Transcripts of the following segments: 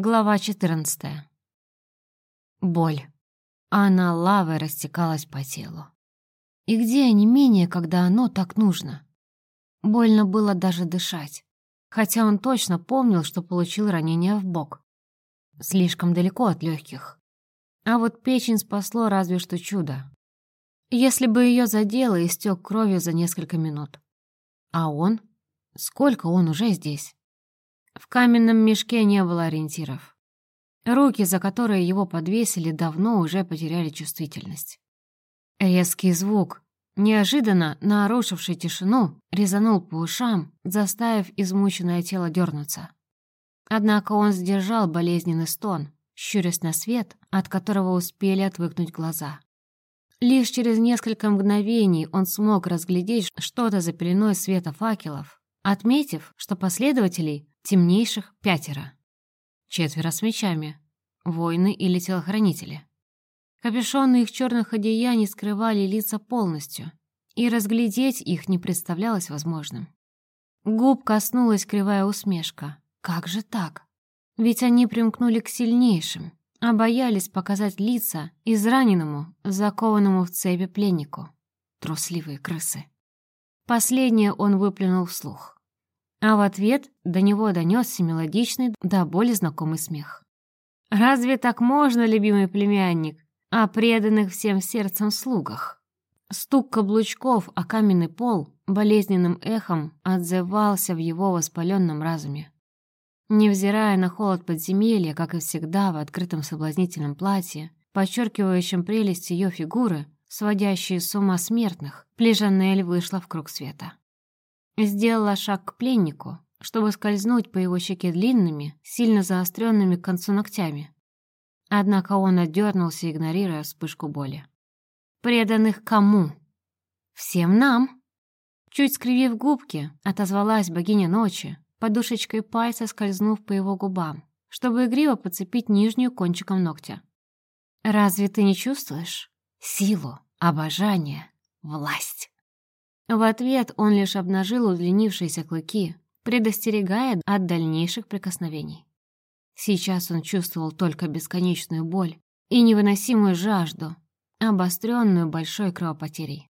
Глава 14. Боль. Она лавой растекалась по телу. И где не менее, когда оно так нужно? Больно было даже дышать, хотя он точно помнил, что получил ранение в бок. Слишком далеко от легких. А вот печень спасло разве что чудо. Если бы ее задело, истек кровью за несколько минут. А он? Сколько он уже здесь? В каменном мешке не было ориентиров. Руки, за которые его подвесили, давно уже потеряли чувствительность. Резкий звук, неожиданно нарушивший тишину, резанул по ушам, заставив измученное тело дернуться. Однако он сдержал болезненный стон, щурясь на свет, от которого успели отвыкнуть глаза. Лишь через несколько мгновений он смог разглядеть что-то за пеленой света факелов, отметив, что последователей темнейших пятеро. Четверо с мечами, воины или телохранители. Капюшоны их черных одеяний скрывали лица полностью, и разглядеть их не представлялось возможным. Губ коснулась кривая усмешка. Как же так? Ведь они примкнули к сильнейшим, а боялись показать лица израненному, закованному в цепи пленнику. Трусливые крысы. Последнее он выплюнул вслух. А в ответ до него донесся мелодичный, да более знакомый смех. «Разве так можно, любимый племянник, о преданных всем сердцем слугах?» Стук каблучков о каменный пол болезненным эхом отзывался в его воспаленном разуме. Невзирая на холод подземелья, как и всегда в открытом соблазнительном платье, подчеркивающем прелесть ее фигуры, сводящие с ума смертных, Плежанель вышла в круг света. Сделала шаг к пленнику, чтобы скользнуть по его щеке длинными, сильно заостренными к концу ногтями. Однако он отдернулся, игнорируя вспышку боли. «Преданных кому?» «Всем нам!» Чуть скривив губки, отозвалась богиня ночи, подушечкой пальца скользнув по его губам, чтобы игриво подцепить нижнюю кончиком ногтя. «Разве ты не чувствуешь? Силу, обожание, власть!» В ответ он лишь обнажил удлинившиеся клыки, предостерегая от дальнейших прикосновений. Сейчас он чувствовал только бесконечную боль и невыносимую жажду, обостренную большой кровопотерей.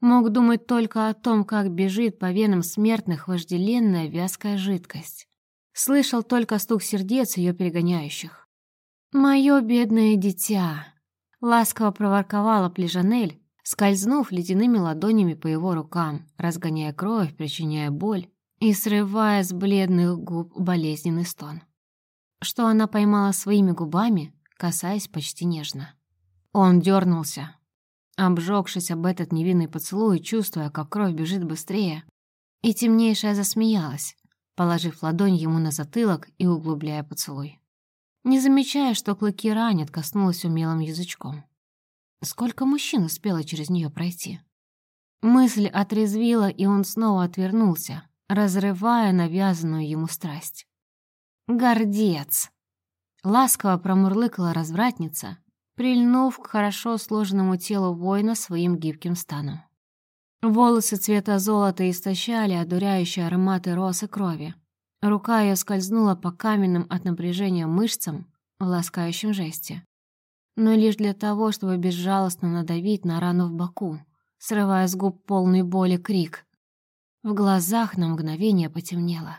Мог думать только о том, как бежит по венам смертных вожделенная вязкая жидкость. Слышал только стук сердец ее перегоняющих. «Мое бедное дитя!» — ласково проворковала Плежанель, скользнув ледяными ладонями по его рукам, разгоняя кровь, причиняя боль и срывая с бледных губ болезненный стон. Что она поймала своими губами, касаясь почти нежно. Он дернулся, обжегшись об этот невинный поцелуй, чувствуя, как кровь бежит быстрее, и темнейшая засмеялась, положив ладонь ему на затылок и углубляя поцелуй. Не замечая, что клыки ранят, коснулась умелым язычком. Сколько мужчин успело через нее пройти? Мысль отрезвила, и он снова отвернулся, разрывая навязанную ему страсть. «Гордец!» Ласково промурлыкала развратница, прильнув к хорошо сложенному телу воина своим гибким станом. Волосы цвета золота истощали одуряющие ароматы роз и крови. Рука ее скользнула по каменным от напряжения мышцам в ласкающем жесте но лишь для того, чтобы безжалостно надавить на рану в боку, срывая с губ полный боли крик. В глазах на мгновение потемнело.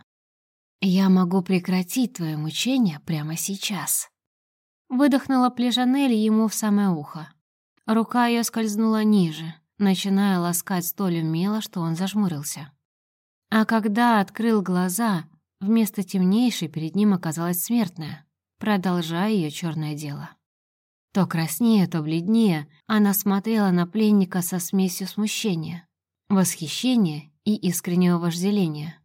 «Я могу прекратить твое мучение прямо сейчас». Выдохнула Плежанель ему в самое ухо. Рука ее скользнула ниже, начиная ласкать столь умело, что он зажмурился. А когда открыл глаза, вместо темнейшей перед ним оказалась смертная, продолжая ее черное дело. То краснее, то бледнее, она смотрела на пленника со смесью смущения, восхищения и искреннего вожделения.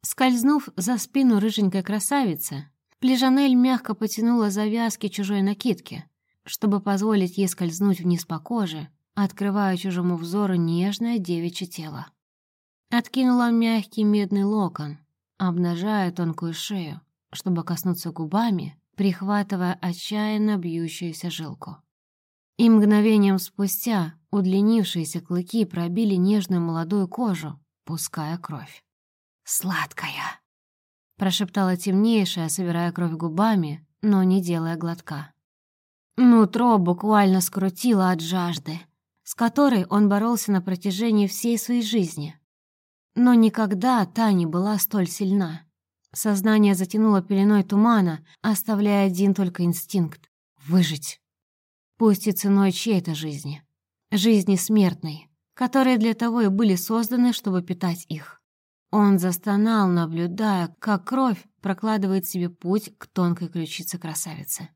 Скользнув за спину рыженькой красавицы, Плежанель мягко потянула завязки чужой накидки, чтобы позволить ей скользнуть вниз по коже, открывая чужому взору нежное девичье тело. Откинула мягкий медный локон, обнажая тонкую шею, чтобы коснуться губами прихватывая отчаянно бьющуюся жилку. И мгновением спустя удлинившиеся клыки пробили нежную молодую кожу, пуская кровь. «Сладкая!» прошептала темнейшая, собирая кровь губами, но не делая глотка. Нутро буквально скрутило от жажды, с которой он боролся на протяжении всей своей жизни. Но никогда та не была столь сильна. Сознание затянуло пеленой тумана, оставляя один только инстинкт — выжить. Пусть и ценой чьей-то жизни. Жизни смертной, которые для того и были созданы, чтобы питать их. Он застонал, наблюдая, как кровь прокладывает себе путь к тонкой ключице красавицы.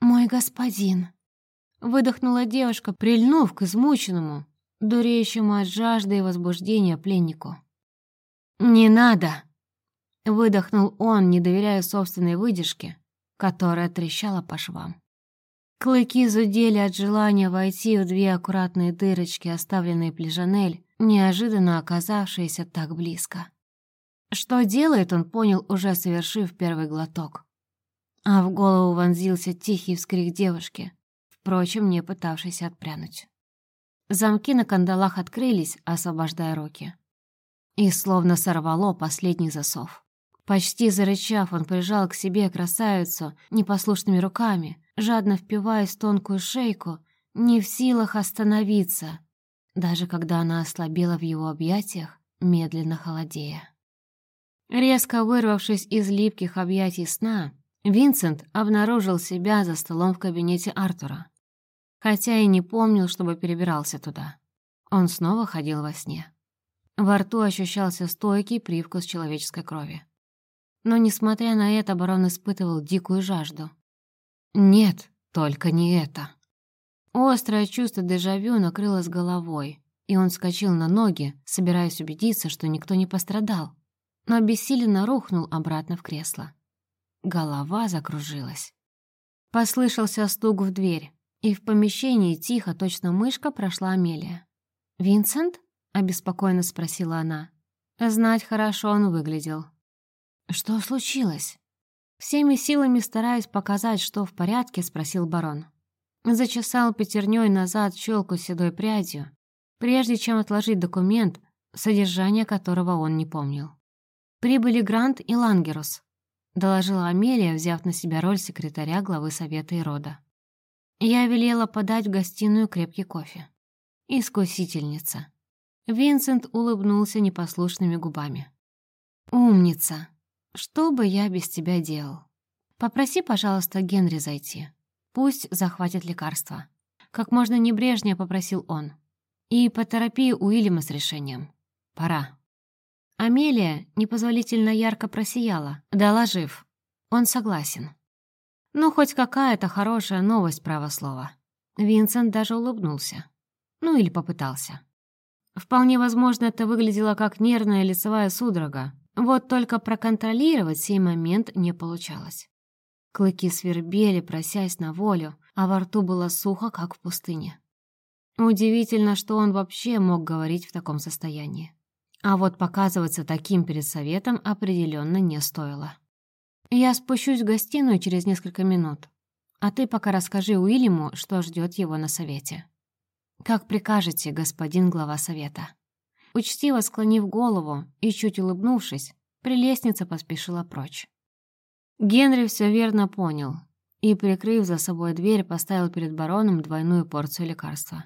«Мой господин!» Выдохнула девушка, прильнув к измученному, дуреющему от жажды и возбуждения пленнику. «Не надо!» Выдохнул он, не доверяя собственной выдержке, которая трещала по швам. Клыки зудели от желания войти в две аккуратные дырочки, оставленные Плежанель, неожиданно оказавшиеся так близко. Что делает, он понял, уже совершив первый глоток. А в голову вонзился тихий вскрик девушки, впрочем, не пытавшийся отпрянуть. Замки на кандалах открылись, освобождая руки. И словно сорвало последний засов. Почти зарычав, он прижал к себе красавицу непослушными руками, жадно впиваясь в тонкую шейку, не в силах остановиться, даже когда она ослабела в его объятиях, медленно холодея. Резко вырвавшись из липких объятий сна, Винсент обнаружил себя за столом в кабинете Артура, хотя и не помнил, чтобы перебирался туда. Он снова ходил во сне. Во рту ощущался стойкий привкус человеческой крови. Но, несмотря на это, барон испытывал дикую жажду. Нет, только не это. Острое чувство дежавю накрыло с головой, и он вскочил на ноги, собираясь убедиться, что никто не пострадал, но обессиленно рухнул обратно в кресло. Голова закружилась. Послышался стук в дверь, и в помещении тихо, точно мышка, прошла Амелия. «Винсент?» — обеспокоенно спросила она. Знать хорошо он выглядел. «Что случилось?» Всеми силами стараясь показать, что в порядке, спросил барон. Зачесал пятерней назад щелку седой прядью, прежде чем отложить документ, содержание которого он не помнил. «Прибыли Грант и Лангерус», — доложила Амелия, взяв на себя роль секретаря главы совета и рода. Я велела подать в гостиную крепкий кофе. Искусительница. Винсент улыбнулся непослушными губами. «Умница!» Что бы я без тебя делал? Попроси, пожалуйста, Генри зайти. Пусть захватит лекарство. Как можно небрежнее попросил он. И поторопи Уильяма с решением. Пора. Амелия непозволительно ярко просияла, доложив. Он согласен. Ну, хоть какая-то хорошая новость, право слова. Винсент даже улыбнулся. Ну, или попытался. Вполне возможно, это выглядело как нервная лицевая судорога, вот только проконтролировать сей момент не получалось. Клыки свербели, просясь на волю, а во рту было сухо, как в пустыне. Удивительно, что он вообще мог говорить в таком состоянии. А вот показываться таким перед советом определенно не стоило. «Я спущусь в гостиную через несколько минут, а ты пока расскажи Уильяму, что ждет его на совете». «Как прикажете, господин глава совета». Учтиво склонив голову и чуть улыбнувшись, прелестница поспешила прочь. Генри все верно понял и, прикрыв за собой дверь, поставил перед бароном двойную порцию лекарства.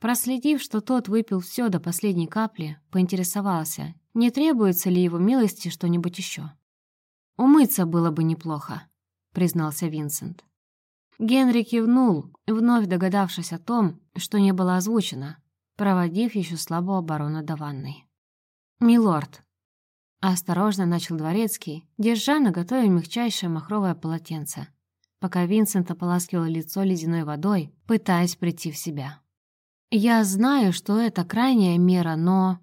Проследив, что тот выпил все до последней капли, поинтересовался, не требуется ли его милости что-нибудь еще. «Умыться было бы неплохо», — признался Винсент. Генри кивнул, вновь догадавшись о том, что не было озвучено, проводив еще слабого барона до ванной. «Милорд», — осторожно начал дворецкий, держа на готове мягчайшее махровое полотенце, пока Винсент ополаскивал лицо ледяной водой, пытаясь прийти в себя. «Я знаю, что это крайняя мера, но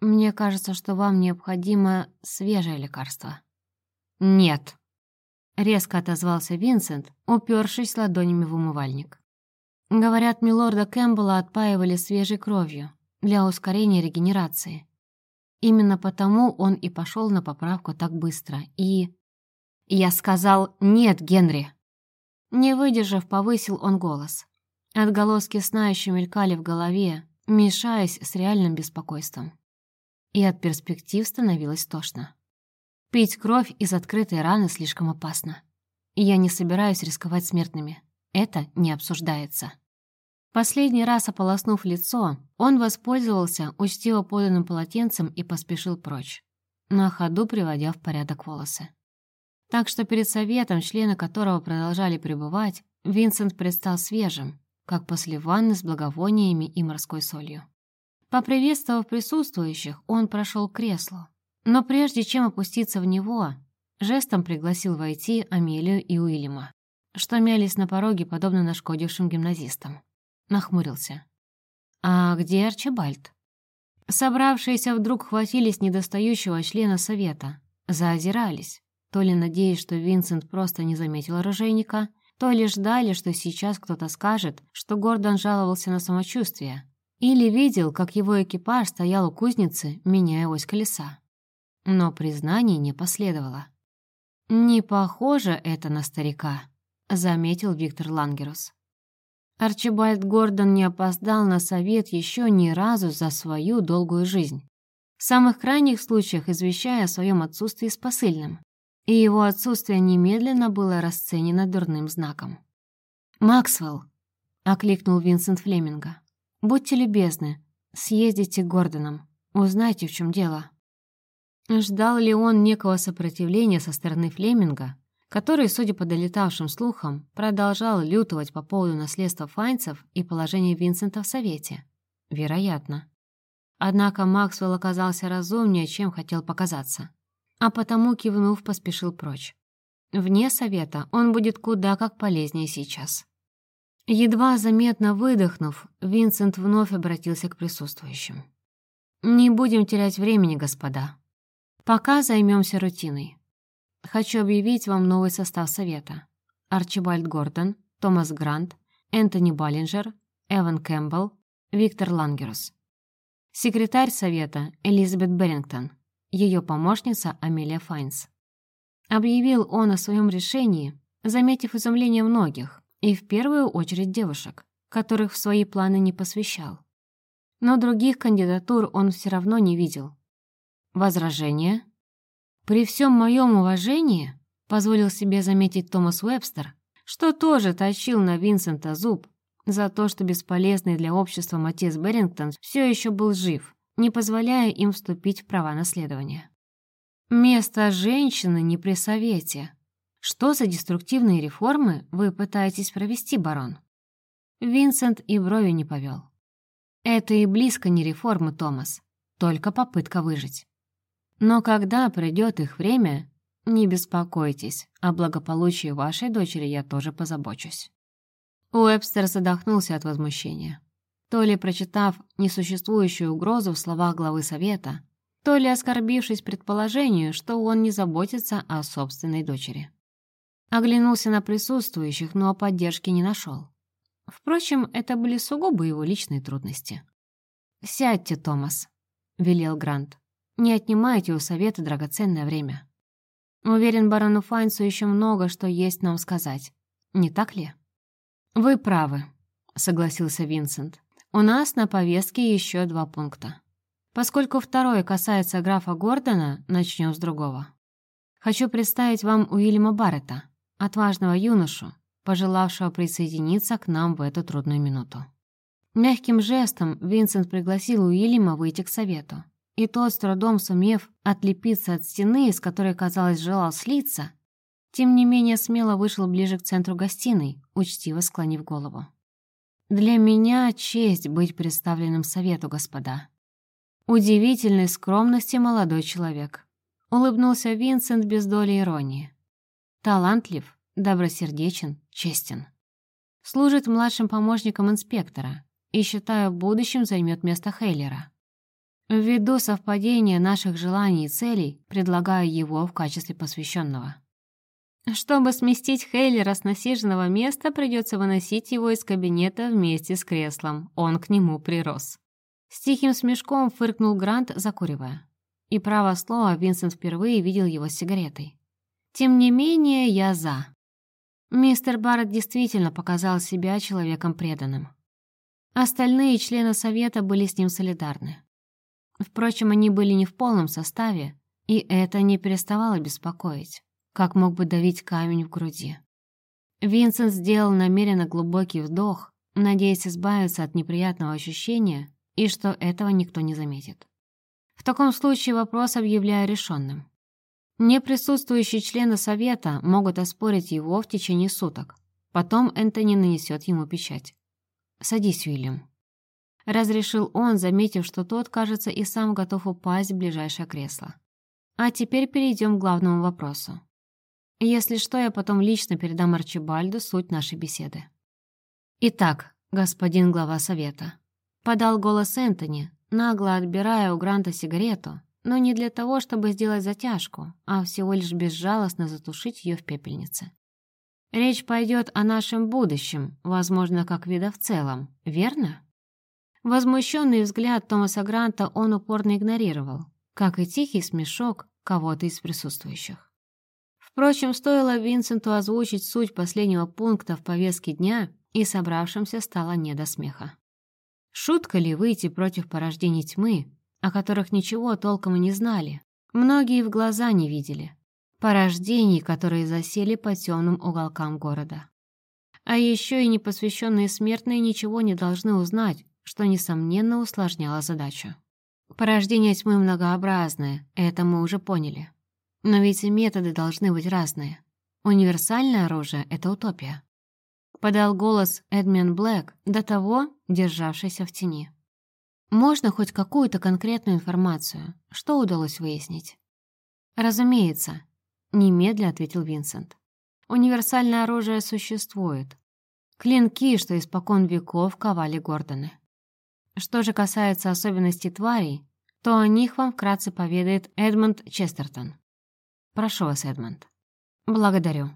мне кажется, что вам необходимо свежее лекарство». «Нет», — резко отозвался Винсент, упершись ладонями в умывальник. Говорят, милорда Кэмпбелла отпаивали свежей кровью для ускорения регенерации. Именно потому он и пошел на поправку так быстро. И... Я сказал «нет, Генри». Не выдержав, повысил он голос. Отголоски сна еще мелькали в голове, мешаясь с реальным беспокойством. И от перспектив становилось тошно. Пить кровь из открытой раны слишком опасно. Я не собираюсь рисковать смертными. Это не обсуждается. Последний раз ополоснув лицо, он воспользовался учтиво поданным полотенцем и поспешил прочь, на ходу приводя в порядок волосы. Так что перед советом, члены которого продолжали пребывать, Винсент предстал свежим, как после ванны с благовониями и морской солью. Поприветствовав присутствующих, он прошел к креслу, но прежде чем опуститься в него, жестом пригласил войти Амелию и Уильяма, что мялись на пороге, подобно нашкодившим гимназистам нахмурился. «А где Арчибальд?» Собравшиеся вдруг хватились недостающего члена совета, заозирались, то ли надеясь, что Винсент просто не заметил оружейника, то ли ждали, что сейчас кто-то скажет, что Гордон жаловался на самочувствие, или видел, как его экипаж стоял у кузницы, меняя ось колеса. Но признаний не последовало. «Не похоже это на старика», — заметил Виктор Лангерус. Арчибальд Гордон не опоздал на совет еще ни разу за свою долгую жизнь. В самых крайних случаях извещая о своем отсутствии с посыльным. И его отсутствие немедленно было расценено дурным знаком. «Максвелл!» — окликнул Винсент Флеминга. «Будьте любезны, съездите к Гордонам, узнайте, в чем дело». Ждал ли он некого сопротивления со стороны Флеминга, который, судя по долетавшим слухам, продолжал лютовать по поводу наследства Файнцев и положения Винсента в Совете. Вероятно. Однако Максвелл оказался разумнее, чем хотел показаться. А потому, кивнув, поспешил прочь. Вне Совета он будет куда как полезнее сейчас. Едва заметно выдохнув, Винсент вновь обратился к присутствующим. «Не будем терять времени, господа. Пока займемся рутиной. Хочу объявить вам новый состав совета. Арчибальд Гордон, Томас Грант, Энтони Баллинджер, Эван Кэмпбелл, Виктор Лангерус. Секретарь совета Элизабет Берингтон, ее помощница Амелия Файнс. Объявил он о своем решении, заметив изумление многих, и в первую очередь девушек, которых в свои планы не посвящал. Но других кандидатур он все равно не видел. Возражения? При всем моем уважении, позволил себе заметить Томас Уэбстер, что тоже точил на Винсента зуб за то, что бесполезный для общества Матис Берингтон все еще был жив, не позволяя им вступить в права наследования. Место женщины не при совете. Что за деструктивные реформы вы пытаетесь провести, барон? Винсент и брови не повел. Это и близко не реформы, Томас, только попытка выжить. Но когда придет их время, не беспокойтесь, о благополучии вашей дочери я тоже позабочусь». Уэбстер задохнулся от возмущения. То ли прочитав несуществующую угрозу в словах главы совета, то ли оскорбившись предположению, что он не заботится о собственной дочери. Оглянулся на присутствующих, но поддержки не нашел. Впрочем, это были сугубо его личные трудности. «Сядьте, Томас», — велел Грант. Не отнимайте у совета драгоценное время. Уверен, барону Файнсу еще много что есть нам сказать. Не так ли? Вы правы, согласился Винсент. У нас на повестке еще два пункта. Поскольку второе касается графа Гордона, начнем с другого. Хочу представить вам Уильяма Баррета, отважного юношу, пожелавшего присоединиться к нам в эту трудную минуту. Мягким жестом Винсент пригласил Уильяма выйти к совету. И тот, с трудом сумев отлепиться от стены, из которой, казалось, желал слиться, тем не менее смело вышел ближе к центру гостиной, учтиво склонив голову. «Для меня честь быть представленным совету, господа». Удивительной скромности молодой человек. Улыбнулся Винсент без доли иронии. Талантлив, добросердечен, честен. Служит младшим помощником инспектора и, считаю, будущем займет место Хейлера. Ввиду совпадения наших желаний и целей, предлагаю его в качестве посвященного. Чтобы сместить Хейлера с насиженного места, придется выносить его из кабинета вместе с креслом. Он к нему прирос. С тихим смешком фыркнул Грант, закуривая. И право слово, Винсент впервые видел его с сигаретой. Тем не менее, я за. Мистер Барретт действительно показал себя человеком преданным. Остальные члены совета были с ним солидарны. Впрочем, они были не в полном составе, И это не переставало беспокоить, как мог бы давить камень в груди. Винсент сделал намеренно глубокий вдох, надеясь избавиться от неприятного ощущения и что этого никто не заметит. В таком случае вопрос объявляю решенным. Неприсутствующие члены совета могут оспорить его в течение суток. Потом Энтони нанесет ему печать. «Садись, Уильям», — разрешил он, заметив, что тот, кажется, и сам готов упасть в ближайшее кресло. «А теперь перейдем к главному вопросу. Если что, я потом лично передам Арчибальду суть нашей беседы». «Итак, господин глава совета», — подал голос Энтони, нагло отбирая у Гранта сигарету, но не для того, чтобы сделать затяжку, а всего лишь безжалостно затушить ее в пепельнице. Речь пойдет о нашем будущем, возможно, как вида в целом, верно? Возмущенный взгляд Томаса Гранта он упорно игнорировал, как и тихий смешок кого-то из присутствующих. Впрочем, стоило Винсенту озвучить суть последнего пункта в повестке дня, и собравшимся стало не до смеха. Шутка ли выйти против порождений тьмы, о которых ничего толком и не знали? Многие в глаза не видели порождений, которые засели по темным уголкам города. А еще и непосвященные смертные ничего не должны узнать, что, несомненно, усложняло задачу. Порождения тьмы многообразные, это мы уже поняли. Но ведь и методы должны быть разные. Универсальное оружие — это утопия. Подал голос Эдмен Блэк, до того державшийся в тени. Можно хоть какую-то конкретную информацию? Что удалось выяснить? Разумеется, Немедля ответил Винсент. Универсальное оружие существует. Клинки, что испокон веков ковали Гордоны. Что же касается особенностей тварей, то о них вам вкратце поведает Эдмонд Честертон. Прошу вас, Эдмонд. Благодарю.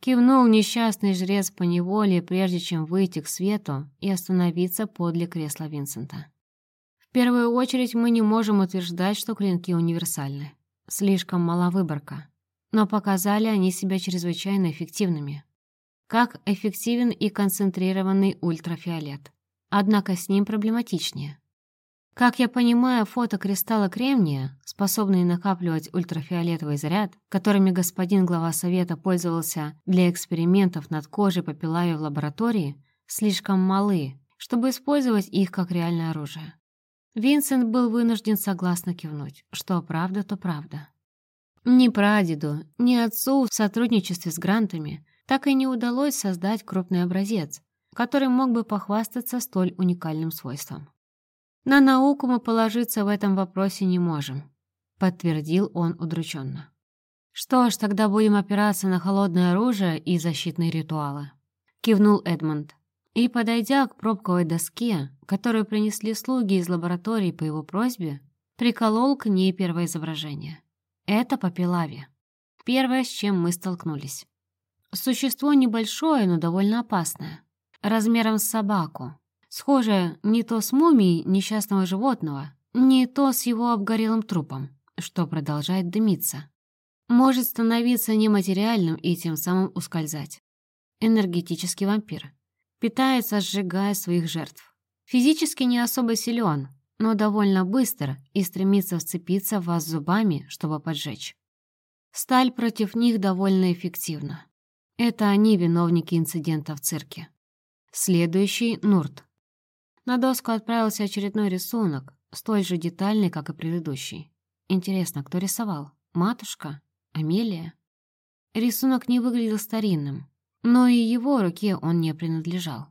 Кивнул несчастный жрец по неволе, прежде чем выйти к свету и остановиться подле кресла Винсента. В первую очередь мы не можем утверждать, что клинки универсальны. Слишком мала выборка но показали они себя чрезвычайно эффективными. Как эффективен и концентрированный ультрафиолет. Однако с ним проблематичнее. Как я понимаю, фото кристалла кремния, способные накапливать ультрафиолетовый заряд, которыми господин глава совета пользовался для экспериментов над кожей по пилаве в лаборатории, слишком малы, чтобы использовать их как реальное оружие. Винсент был вынужден согласно кивнуть, что правда, то правда. Ни прадеду, ни отцу в сотрудничестве с грантами так и не удалось создать крупный образец, который мог бы похвастаться столь уникальным свойством. «На науку мы положиться в этом вопросе не можем», — подтвердил он удрученно. «Что ж, тогда будем опираться на холодное оружие и защитные ритуалы», — кивнул Эдмонд. И, подойдя к пробковой доске, которую принесли слуги из лаборатории по его просьбе, приколол к ней первое изображение. Это Папилави. Первое, с чем мы столкнулись. Существо небольшое, но довольно опасное. Размером с собаку. Схожее не то с мумией несчастного животного, не то с его обгорелым трупом, что продолжает дымиться. Может становиться нематериальным и тем самым ускользать. Энергетический вампир. Питается, сжигая своих жертв. Физически не особо силен, но довольно быстро и стремится вцепиться в вас зубами, чтобы поджечь. Сталь против них довольно эффективна. Это они виновники инцидента в цирке. Следующий — Нурт. На доску отправился очередной рисунок, столь же детальный, как и предыдущий. Интересно, кто рисовал? Матушка? Амелия? Рисунок не выглядел старинным, но и его руке он не принадлежал.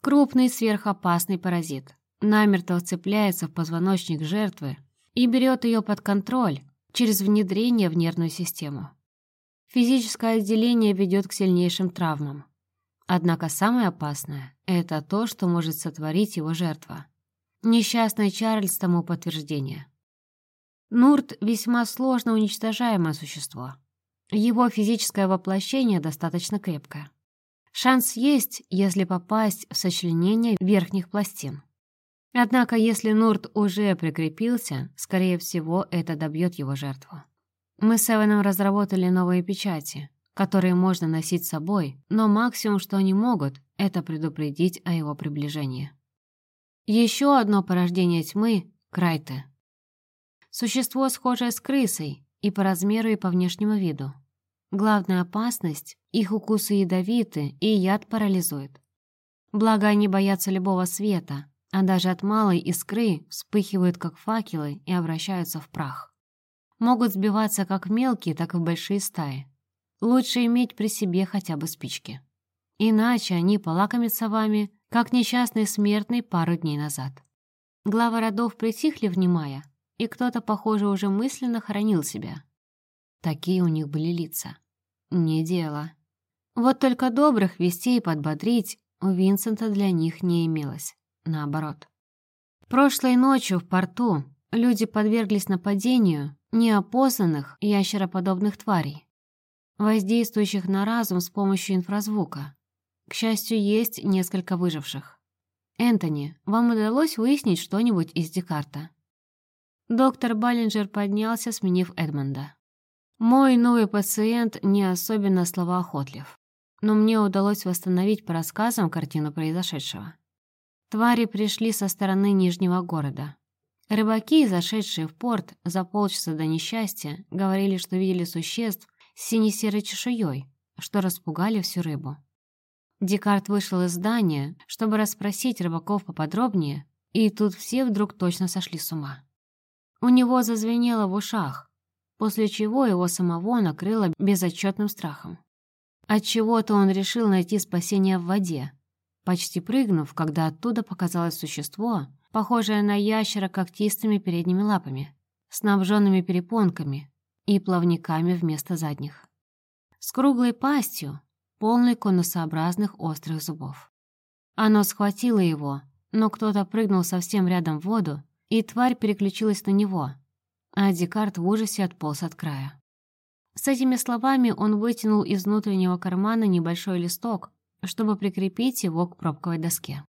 Крупный сверхопасный паразит, намертво вцепляется в позвоночник жертвы и берет ее под контроль через внедрение в нервную систему. Физическое отделение ведет к сильнейшим травмам. Однако самое опасное — это то, что может сотворить его жертва. Несчастный Чарльз тому подтверждение. Нурт — весьма сложно уничтожаемое существо. Его физическое воплощение достаточно крепкое. Шанс есть, если попасть в сочленение верхних пластин. Однако, если Нурт уже прикрепился, скорее всего, это добьет его жертву. Мы с Эваном разработали новые печати, которые можно носить с собой, но максимум, что они могут, это предупредить о его приближении. Еще одно порождение тьмы — Крайты. Существо, схожее с крысой, и по размеру, и по внешнему виду. Главная опасность — их укусы ядовиты, и яд парализует. Благо, они боятся любого света, а даже от малой искры вспыхивают, как факелы, и обращаются в прах. Могут сбиваться как в мелкие, так и в большие стаи. Лучше иметь при себе хотя бы спички. Иначе они полакомятся вами, как несчастный смертный пару дней назад. Главы родов притихли, внимая, и кто-то, похоже, уже мысленно хоронил себя. Такие у них были лица. Не дело. Вот только добрых вестей подбодрить у Винсента для них не имелось. Наоборот. Прошлой ночью в порту люди подверглись нападению неопознанных ящероподобных тварей, воздействующих на разум с помощью инфразвука. К счастью, есть несколько выживших. «Энтони, вам удалось выяснить что-нибудь из Декарта?» Доктор Баллинджер поднялся, сменив Эдмонда. «Мой новый пациент не особенно словоохотлив, но мне удалось восстановить по рассказам картину произошедшего. Твари пришли со стороны Нижнего города. Рыбаки, зашедшие в порт за полчаса до несчастья, говорили, что видели существ с сине-серой чешуей, что распугали всю рыбу. Декарт вышел из здания, чтобы расспросить рыбаков поподробнее, и тут все вдруг точно сошли с ума. У него зазвенело в ушах, после чего его самого накрыло безотчетным страхом. Отчего-то он решил найти спасение в воде, почти прыгнув, когда оттуда показалось существо, похожее на ящера когтистыми передними лапами, снабженными перепонками и плавниками вместо задних. С круглой пастью, полной конусообразных острых зубов. Оно схватило его, но кто-то прыгнул совсем рядом в воду и тварь переключилась на него, а Декарт в ужасе отполз от края. С этими словами он вытянул из внутреннего кармана небольшой листок, чтобы прикрепить его к пробковой доске.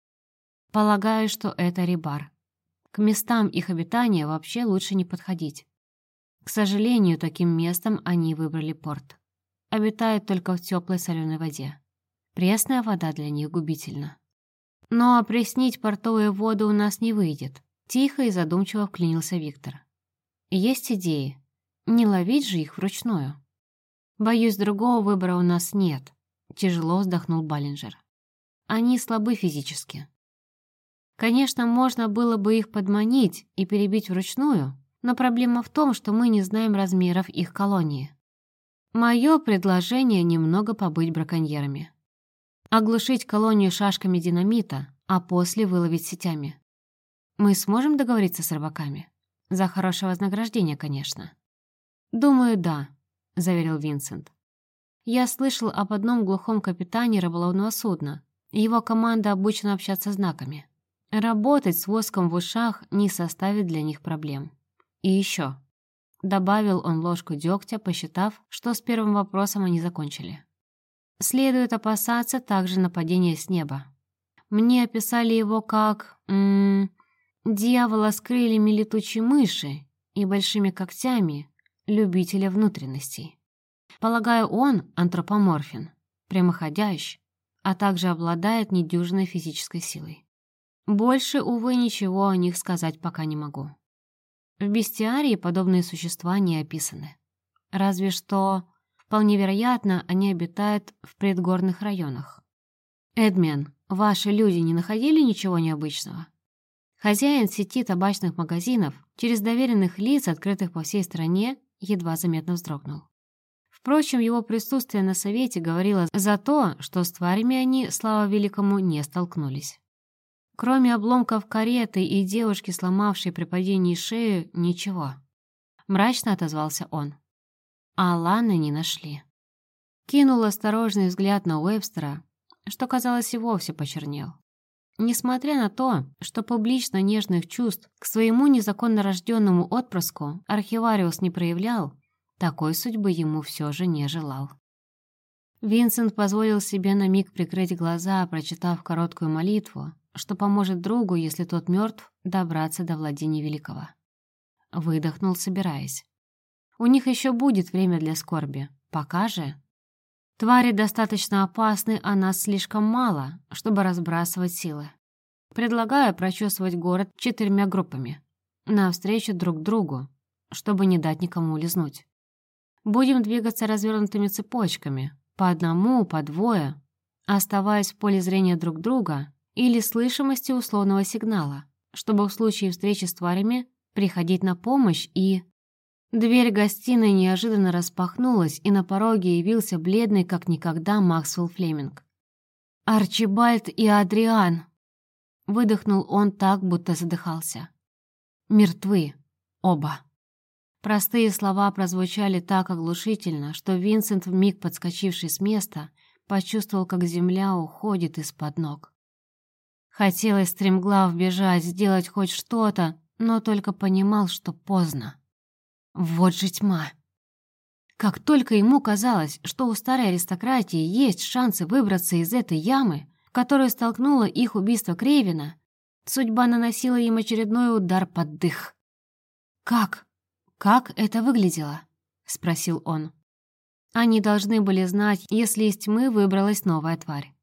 Полагаю, что это рибар. К местам их обитания вообще лучше не подходить. К сожалению, таким местом они выбрали порт. Обитают только в теплой соленой воде. Пресная вода для них губительна. Но опреснить портовые воды у нас не выйдет. Тихо и задумчиво вклинился Виктор. «Есть идеи. Не ловить же их вручную». «Боюсь, другого выбора у нас нет», — тяжело вздохнул Баллинджер. «Они слабы физически. Конечно, можно было бы их подманить и перебить вручную, но проблема в том, что мы не знаем размеров их колонии. Мое предложение немного побыть браконьерами. Оглушить колонию шашками динамита, а после выловить сетями. Мы сможем договориться с рыбаками? За хорошее вознаграждение, конечно. Думаю, да, заверил Винсент. Я слышал об одном глухом капитане рыболовного судна. Его команда обучена общаться знаками. Работать с воском в ушах не составит для них проблем. И еще. Добавил он ложку дегтя, посчитав, что с первым вопросом они закончили. Следует опасаться также нападения с неба. Мне описали его как... М -м, Дьявола с крыльями летучей мыши и большими когтями любителя внутренностей. Полагаю, он антропоморфен, прямоходящ, а также обладает недюжиной физической силой. Больше, увы, ничего о них сказать пока не могу. В бестиарии подобные существа не описаны. Разве что, вполне вероятно, они обитают в предгорных районах. Эдмен, ваши люди не находили ничего необычного? Хозяин сети табачных магазинов через доверенных лиц, открытых по всей стране, едва заметно вздрогнул. Впрочем, его присутствие на совете говорило за то, что с тварями они, слава великому, не столкнулись. Кроме обломков кареты и девушки, сломавшей при падении шею, ничего. Мрачно отозвался он. А Ланы не нашли. Кинул осторожный взгляд на Уэбстера, что, казалось, и вовсе почернел. Несмотря на то, что публично нежных чувств к своему незаконно рожденному отпрыску архивариус не проявлял, такой судьбы ему все же не желал. Винсент позволил себе на миг прикрыть глаза, прочитав короткую молитву, что поможет другу, если тот мертв, добраться до владения Великого. Выдохнул, собираясь. У них еще будет время для скорби. Пока же Твари достаточно опасны, а нас слишком мало, чтобы разбрасывать силы. Предлагаю прочесывать город четырьмя группами. Навстречу друг другу. чтобы не дать никому улизнуть. Будем двигаться развернутыми цепочками, по одному, по двое, оставаясь в поле зрения друг друга или слышимости условного сигнала, чтобы в случае встречи с тварями приходить на помощь и... Дверь гостиной неожиданно распахнулась, и на пороге явился бледный, как никогда, Максвелл Флеминг. «Арчибальд и Адриан!» Выдохнул он так, будто задыхался. «Мертвы. Оба». Простые слова прозвучали так оглушительно, что Винсент, вмиг подскочивший с места, почувствовал, как земля уходит из-под ног. Хотелось стремглав бежать, сделать хоть что-то, но только понимал, что поздно. Вот же тьма. Как только ему казалось, что у старой аристократии есть шансы выбраться из этой ямы, в которую столкнуло их убийство Крейвина, судьба наносила им очередной удар под дых. «Как? Как это выглядело?» — спросил он. Они должны были знать, если из тьмы выбралась новая тварь.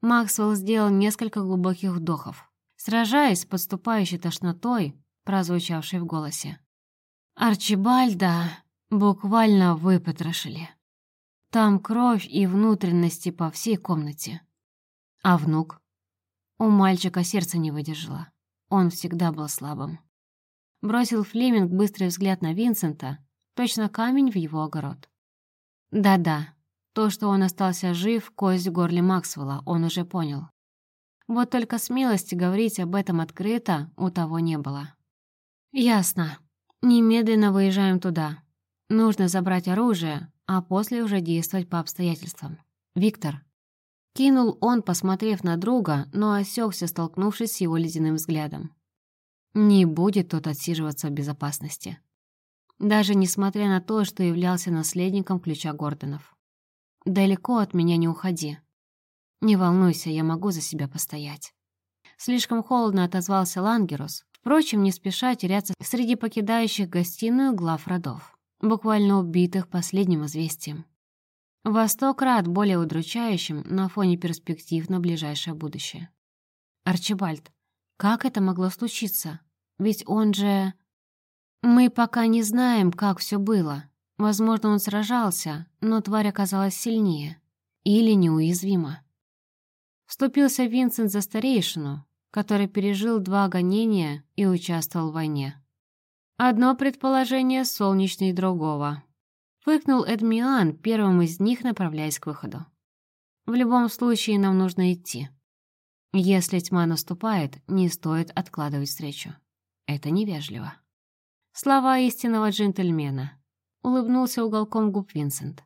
Максвелл сделал несколько глубоких вдохов, сражаясь с подступающей тошнотой, прозвучавшей в голосе. Арчибальда буквально выпотрошили. Там кровь и внутренности по всей комнате. А внук? У мальчика сердце не выдержало. Он всегда был слабым. Бросил Флеминг быстрый взгляд на Винсента, точно камень в его огород. Да-да, то, что он остался жив, кость в горле Максвелла, он уже понял. Вот только смелости говорить об этом открыто у того не было. «Ясно. Немедленно выезжаем туда. Нужно забрать оружие, а после уже действовать по обстоятельствам. Виктор». Кинул он, посмотрев на друга, но осекся, столкнувшись с его ледяным взглядом. Не будет тот отсиживаться в безопасности. Даже несмотря на то, что являлся наследником ключа Гордонов. «Далеко от меня не уходи. Не волнуйся, я могу за себя постоять». Слишком холодно отозвался Лангерус, Впрочем, не спеша теряться среди покидающих гостиную глав родов, буквально убитых последним известием. Во сто крат более удручающим на фоне перспектив на ближайшее будущее. «Арчибальд, как это могло случиться? Ведь он же...» «Мы пока не знаем, как все было. Возможно, он сражался, но тварь оказалась сильнее. Или неуязвима». Вступился Винсент за старейшину, который пережил два гонения и участвовал в войне. Одно предположение солнечнее другого. Фыкнул Эдмиан, первым из них направляясь к выходу. В любом случае нам нужно идти. Если тьма наступает, не стоит откладывать встречу. Это невежливо. Слова истинного джентльмена. Улыбнулся уголком губ Винсент.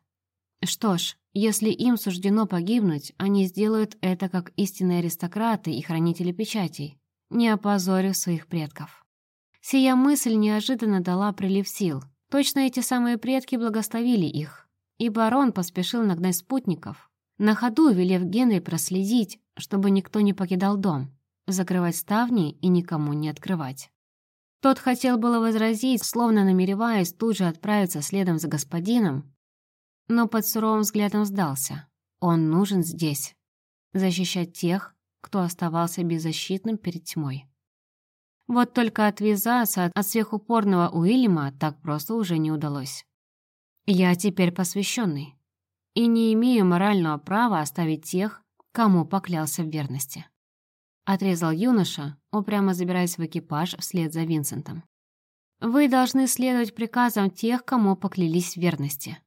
Что ж, если им суждено погибнуть, они сделают это как истинные аристократы и хранители печатей, не опозорив своих предков. Сия мысль неожиданно дала прилив сил. Точно эти самые предки благословили их. И барон поспешил нагнать спутников, на ходу велев Генри проследить, чтобы никто не покидал дом, закрывать ставни и никому не открывать. Тот хотел было возразить, словно намереваясь тут же отправиться следом за господином, но под суровым взглядом сдался. Он нужен здесь. Защищать тех, кто оставался беззащитным перед тьмой. Вот только отвязаться от сверхупорного Уильяма так просто уже не удалось. Я теперь посвященный и не имею морального права оставить тех, кому поклялся в верности. Отрезал юноша, упрямо забираясь в экипаж вслед за Винсентом. Вы должны следовать приказам тех, кому поклялись в верности.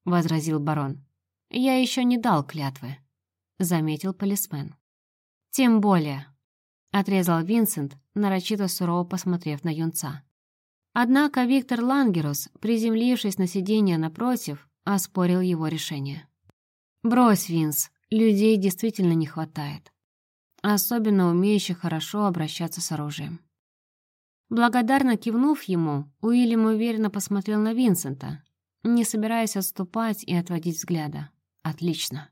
— возразил барон. «Я еще не дал клятвы», — заметил полисмен. «Тем более», — отрезал Винсент, нарочито сурово посмотрев на юнца. Однако Виктор Лангерус, приземлившись на сиденье напротив, оспорил его решение. «Брось, Винс, людей действительно не хватает. Особенно умеющих хорошо обращаться с оружием». Благодарно кивнув ему, Уильям уверенно посмотрел на Винсента, не собираясь отступать и отводить взгляда. Отлично.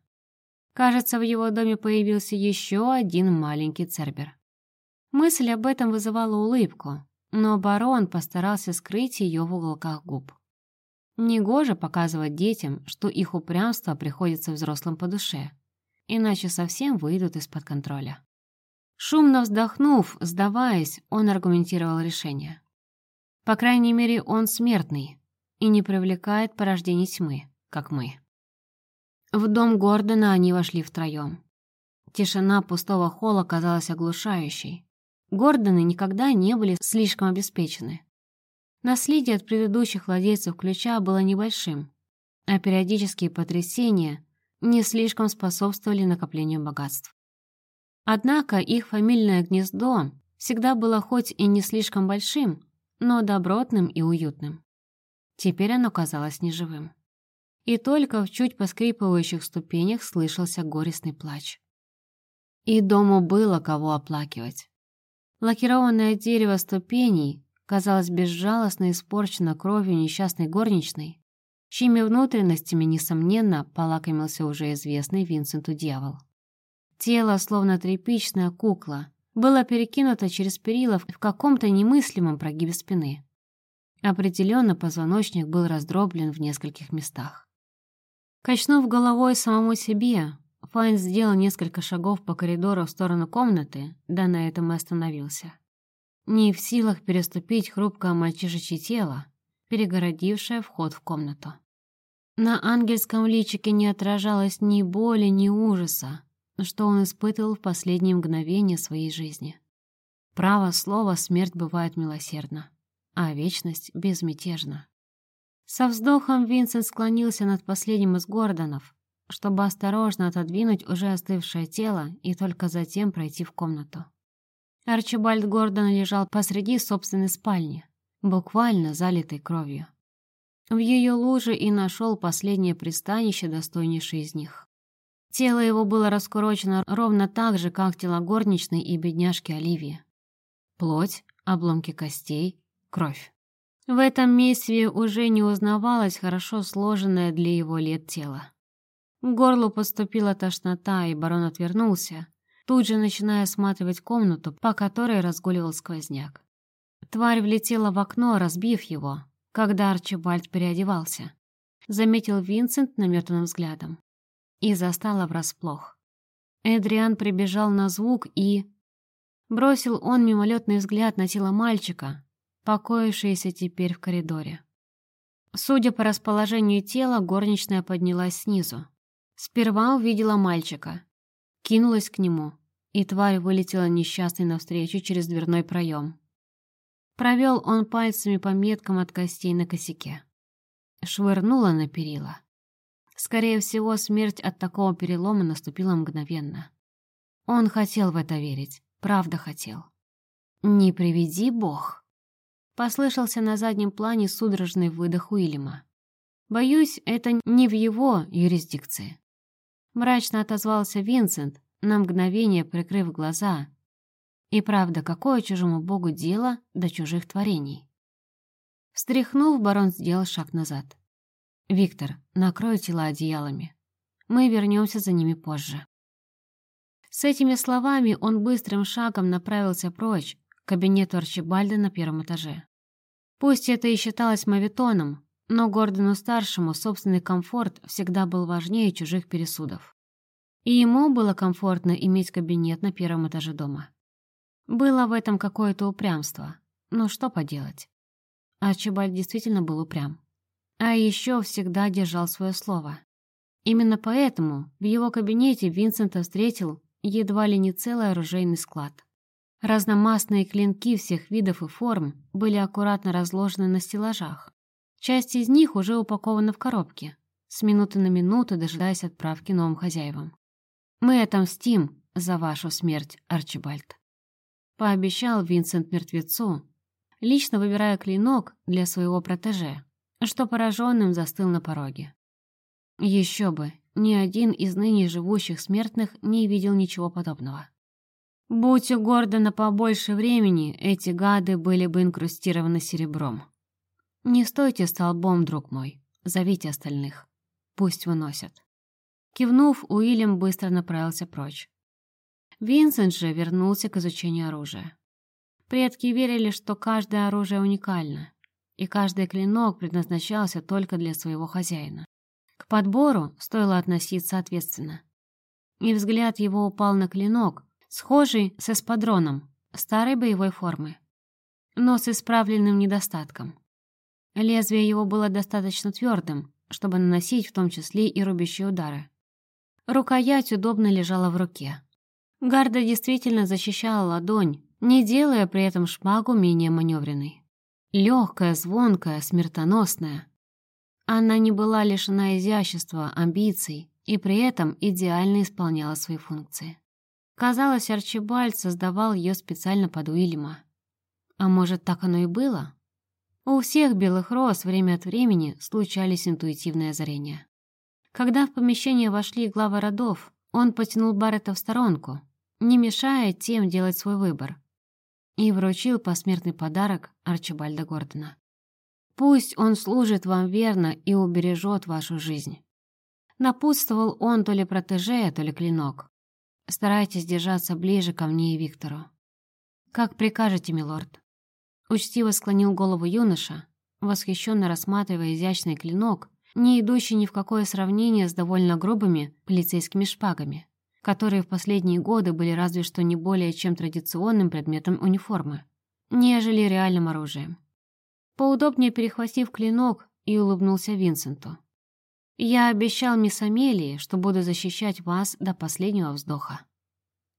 Кажется, в его доме появился еще один маленький цербер. Мысль об этом вызывала улыбку, но барон постарался скрыть ее в уголках губ. Негоже показывать детям, что их упрямство приходится взрослым по душе, иначе совсем выйдут из-под контроля. Шумно вздохнув, сдаваясь, он аргументировал решение. По крайней мере, он смертный и не привлекает порождений тьмы, как мы. В дом Гордона они вошли втроем. Тишина пустого холла казалась оглушающей. Гордоны никогда не были слишком обеспечены. Наследие от предыдущих владельцев ключа было небольшим, а периодические потрясения не слишком способствовали накоплению богатств. Однако их фамильное гнездо всегда было хоть и не слишком большим, но добротным и уютным. Теперь оно казалось неживым. И только в чуть поскрипывающих ступенях слышался горестный плач. И дому было кого оплакивать. Лакированное дерево ступеней казалось безжалостно испорчено кровью несчастной горничной, чьими внутренностями, несомненно, полакомился уже известный Винсенту дьявол. Тело, словно тряпичная кукла, было перекинуто через перила в каком-то немыслимом прогибе спины. Определенно позвоночник был раздроблен в нескольких местах. Качнув головой самому себе, Файн сделал несколько шагов по коридору в сторону комнаты, да на этом и остановился. Не в силах переступить хрупкое мальчишечье тело, перегородившее вход в комнату. На ангельском личике не отражалось ни боли, ни ужаса, что он испытывал в последние мгновения своей жизни. Право слово смерть бывает милосердна, а вечность безмятежна. Со вздохом Винсент склонился над последним из Гордонов, чтобы осторожно отодвинуть уже остывшее тело и только затем пройти в комнату. Арчибальд Гордон лежал посреди собственной спальни, буквально залитой кровью. В ее луже и нашел последнее пристанище, достойнейшее из них. Тело его было раскурочено ровно так же, как тела горничной и бедняжки Оливии. Плоть, обломки костей, кровь. В этом месте уже не узнавалось хорошо сложенное для его лет тело. В горло поступила тошнота, и барон отвернулся, тут же начиная осматривать комнату, по которой разгуливал сквозняк. Тварь влетела в окно, разбив его, когда Арчибальд переодевался. Заметил Винсент наметанным взглядом и застала врасплох. Эдриан прибежал на звук и... Бросил он мимолетный взгляд на тело мальчика, покоившееся теперь в коридоре. Судя по расположению тела, горничная поднялась снизу. Сперва увидела мальчика, кинулась к нему, и тварь вылетела несчастной навстречу через дверной проем. Провел он пальцами по меткам от костей на косяке. Швырнула на перила. Скорее всего, смерть от такого перелома наступила мгновенно. Он хотел в это верить, правда хотел. «Не приведи Бог!» Послышался на заднем плане судорожный выдох Уильяма. «Боюсь, это не в его юрисдикции». Мрачно отозвался Винсент, на мгновение прикрыв глаза. И правда, какое чужому богу дело до чужих творений? Встряхнув, барон сделал шаг назад. «Виктор, накрой тела одеялами. Мы вернемся за ними позже». С этими словами он быстрым шагом направился прочь к кабинету Арчибальда на первом этаже. Пусть это и считалось мавитоном, но Гордону-старшему собственный комфорт всегда был важнее чужих пересудов. И ему было комфортно иметь кабинет на первом этаже дома. Было в этом какое-то упрямство, но что поделать. Арчибальд действительно был упрям. А еще всегда держал свое слово. Именно поэтому в его кабинете Винсента встретил едва ли не целый оружейный склад. Разномастные клинки всех видов и форм были аккуратно разложены на стеллажах. Часть из них уже упакована в коробки, с минуты на минуту дожидаясь отправки новым хозяевам. «Мы отомстим за вашу смерть, Арчибальд», — пообещал Винсент мертвецу, лично выбирая клинок для своего протеже что пораженным застыл на пороге. Еще бы, ни один из ныне живущих смертных не видел ничего подобного. Будь у Гордона побольше времени, эти гады были бы инкрустированы серебром. Не стойте столбом, друг мой, зовите остальных. Пусть выносят. Кивнув, Уильям быстро направился прочь. Винсент же вернулся к изучению оружия. Предки верили, что каждое оружие уникально, и каждый клинок предназначался только для своего хозяина. К подбору стоило относиться ответственно. И взгляд его упал на клинок, схожий с эспадроном, старой боевой формы. но с исправленным недостатком. Лезвие его было достаточно твердым, чтобы наносить в том числе и рубящие удары. Рукоять удобно лежала в руке. Гарда действительно защищала ладонь, не делая при этом шпагу менее маневренной. Легкая, звонкая, смертоносная. Она не была лишена изящества, амбиций и при этом идеально исполняла свои функции. Казалось, Арчибальд создавал ее специально под Уильяма. А может, так оно и было? У всех белых роз время от времени случались интуитивные озарения. Когда в помещение вошли главы родов, он потянул Баррета в сторонку, не мешая тем делать свой выбор, и вручил посмертный подарок Арчибальда Гордона. «Пусть он служит вам верно и убережет вашу жизнь». Напутствовал он то ли протеже, то ли клинок. «Старайтесь держаться ближе ко мне и Виктору». «Как прикажете, милорд». Учтиво склонил голову юноша, восхищенно рассматривая изящный клинок, не идущий ни в какое сравнение с довольно грубыми полицейскими шпагами, которые в последние годы были разве что не более чем традиционным предметом униформы, нежели реальным оружием. Поудобнее перехватив клинок и улыбнулся Винсенту. «Я обещал мисс Амелии, что буду защищать вас до последнего вздоха».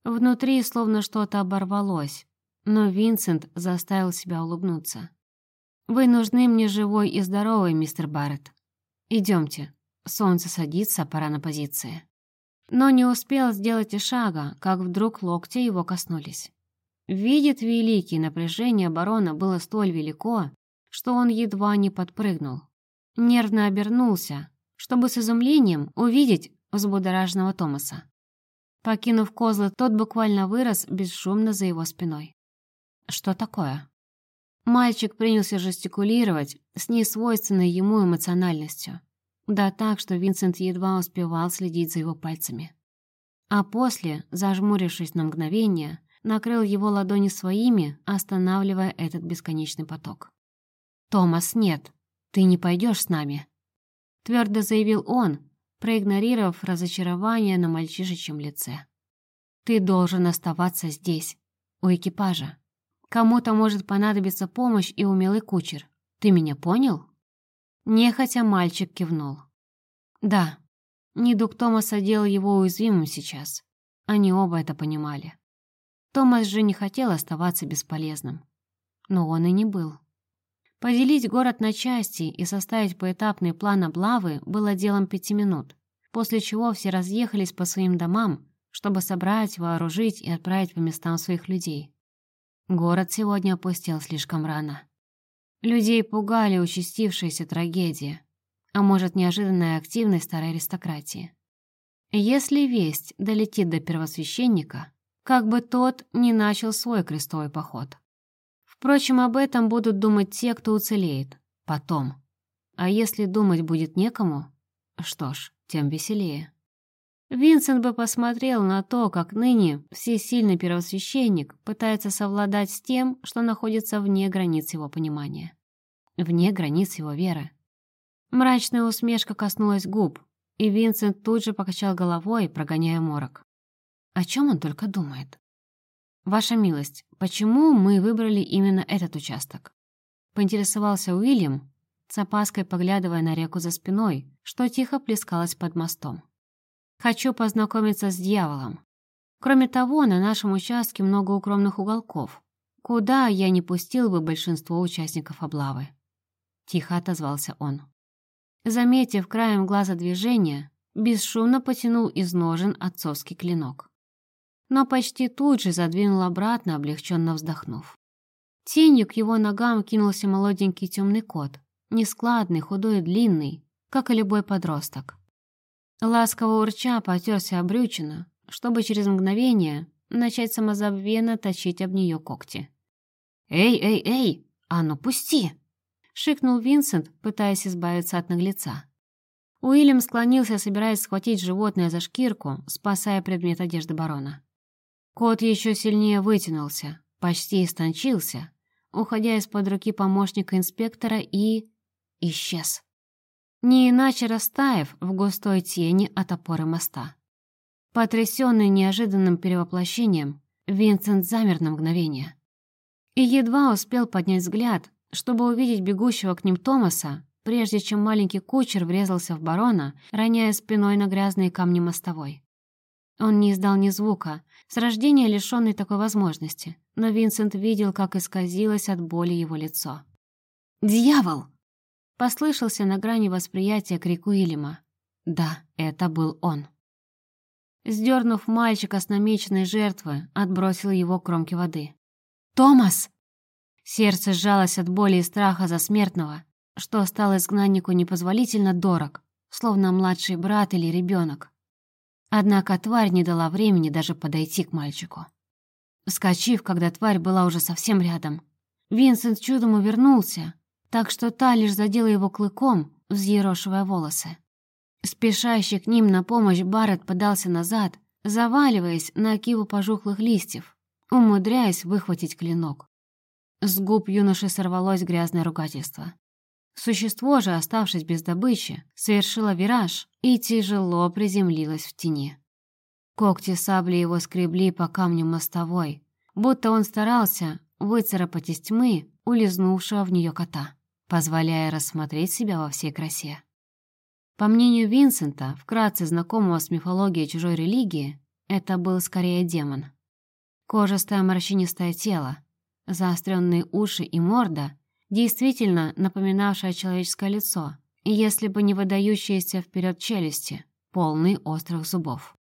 Внутри словно что-то оборвалось, но Винсент заставил себя улыбнуться. «Вы нужны мне живой и здоровой, мистер Барретт. Идемте. Солнце садится, пора на позиции». Но не успел сделать и шага, как вдруг локти его коснулись. Видит великий, напряжение барона было столь велико, что он едва не подпрыгнул. Нервно обернулся, чтобы с изумлением увидеть взбудораженного Томаса. Покинув козлы, тот буквально вырос бесшумно за его спиной. Что такое? Мальчик принялся жестикулировать с несвойственной ему эмоциональностью. Да так, что Винсент едва успевал следить за его пальцами. А после, зажмурившись на мгновение, накрыл его ладони своими, останавливая этот бесконечный поток. «Томас, нет, ты не пойдешь с нами», — твердо заявил он, проигнорировав разочарование на мальчишечьем лице. «Ты должен оставаться здесь, у экипажа. Кому-то может понадобиться помощь и умелый кучер. Ты меня понял?» Нехотя мальчик кивнул. «Да, недуг Томаса делал его уязвимым сейчас. Они оба это понимали. Томас же не хотел оставаться бесполезным. Но он и не был. Поделить город на части и составить поэтапный план облавы было делом пяти минут, после чего все разъехались по своим домам, чтобы собрать, вооружить и отправить по местам своих людей. Город сегодня опустел слишком рано. Людей пугали участившиеся трагедии, а может, неожиданная активность старой аристократии. Если весть долетит до первосвященника, как бы тот не начал свой крестовый поход. Впрочем, об этом будут думать те, кто уцелеет, потом. А если думать будет некому, что ж, тем веселее. Винсент бы посмотрел на то, как ныне всесильный первосвященник пытается совладать с тем, что находится вне границ его понимания, вне границ его веры. Мрачная усмешка коснулась губ, и Винсент тут же покачал головой, прогоняя морок. О чем он только думает? «Ваша милость, почему мы выбрали именно этот участок?» Поинтересовался Уильям, с опаской поглядывая на реку за спиной, что тихо плескалась под мостом. Хочу познакомиться с дьяволом. Кроме того, на нашем участке много укромных уголков, куда я не пустил бы большинство участников облавы. Тихо отозвался он. Заметив краем глаза движение, бесшумно потянул из ножен отцовский клинок. Но почти тут же задвинул обратно, облегченно вздохнув. Тенью к его ногам кинулся молоденький темный кот, нескладный, худой и длинный, как и любой подросток. Ласково урча потерся обрючина, чтобы через мгновение начать самозабвенно точить об нее когти. «Эй, эй, эй! А ну пусти!» — шикнул Винсент, пытаясь избавиться от наглеца. Уильям склонился, собираясь схватить животное за шкирку, спасая предмет одежды барона. Кот еще сильнее вытянулся, почти истончился, уходя из-под руки помощника инспектора и... исчез не иначе растаяв в густой тени от опоры моста. Потрясенный неожиданным перевоплощением, Винсент замер на мгновение. и едва успел поднять взгляд, чтобы увидеть бегущего к ним Томаса, прежде чем маленький кучер врезался в барона, роняя спиной на грязные камни мостовой. Он не издал ни звука, с рождения лишённый такой возможности, но Винсент видел, как исказилось от боли его лицо. «Дьявол!» — послышался на грани восприятия крик Уильяма. Да, это был он. Сдернув мальчика с намеченной жертвы, отбросил его к кромке воды. «Томас!» Сердце сжалось от боли и страха за смертного, что стал изгнаннику непозволительно дорог, словно младший брат или ребенок. Однако тварь не дала времени даже подойти к мальчику. Вскочив, когда тварь была уже совсем рядом, Винсент чудом увернулся, так что та лишь задела его клыком, взъерошивая волосы. Спешащий к ним на помощь Барретт подался назад, заваливаясь на киву пожухлых листьев, умудряясь выхватить клинок. С губ юноши сорвалось грязное ругательство. Существо же, оставшись без добычи, совершило вираж и тяжело приземлилось в тени. Когти сабли его скребли по камню мостовой, будто он старался выцарапать из тьмы улизнувшего в нее кота, позволяя рассмотреть себя во всей красе. По мнению Винсента, вкратце знакомого с мифологией чужой религии, это был скорее демон. Кожистое морщинистое тело, заостренные уши и морда действительно напоминавшее человеческое лицо, если бы не выдающиеся вперед челюсти, полные острых зубов.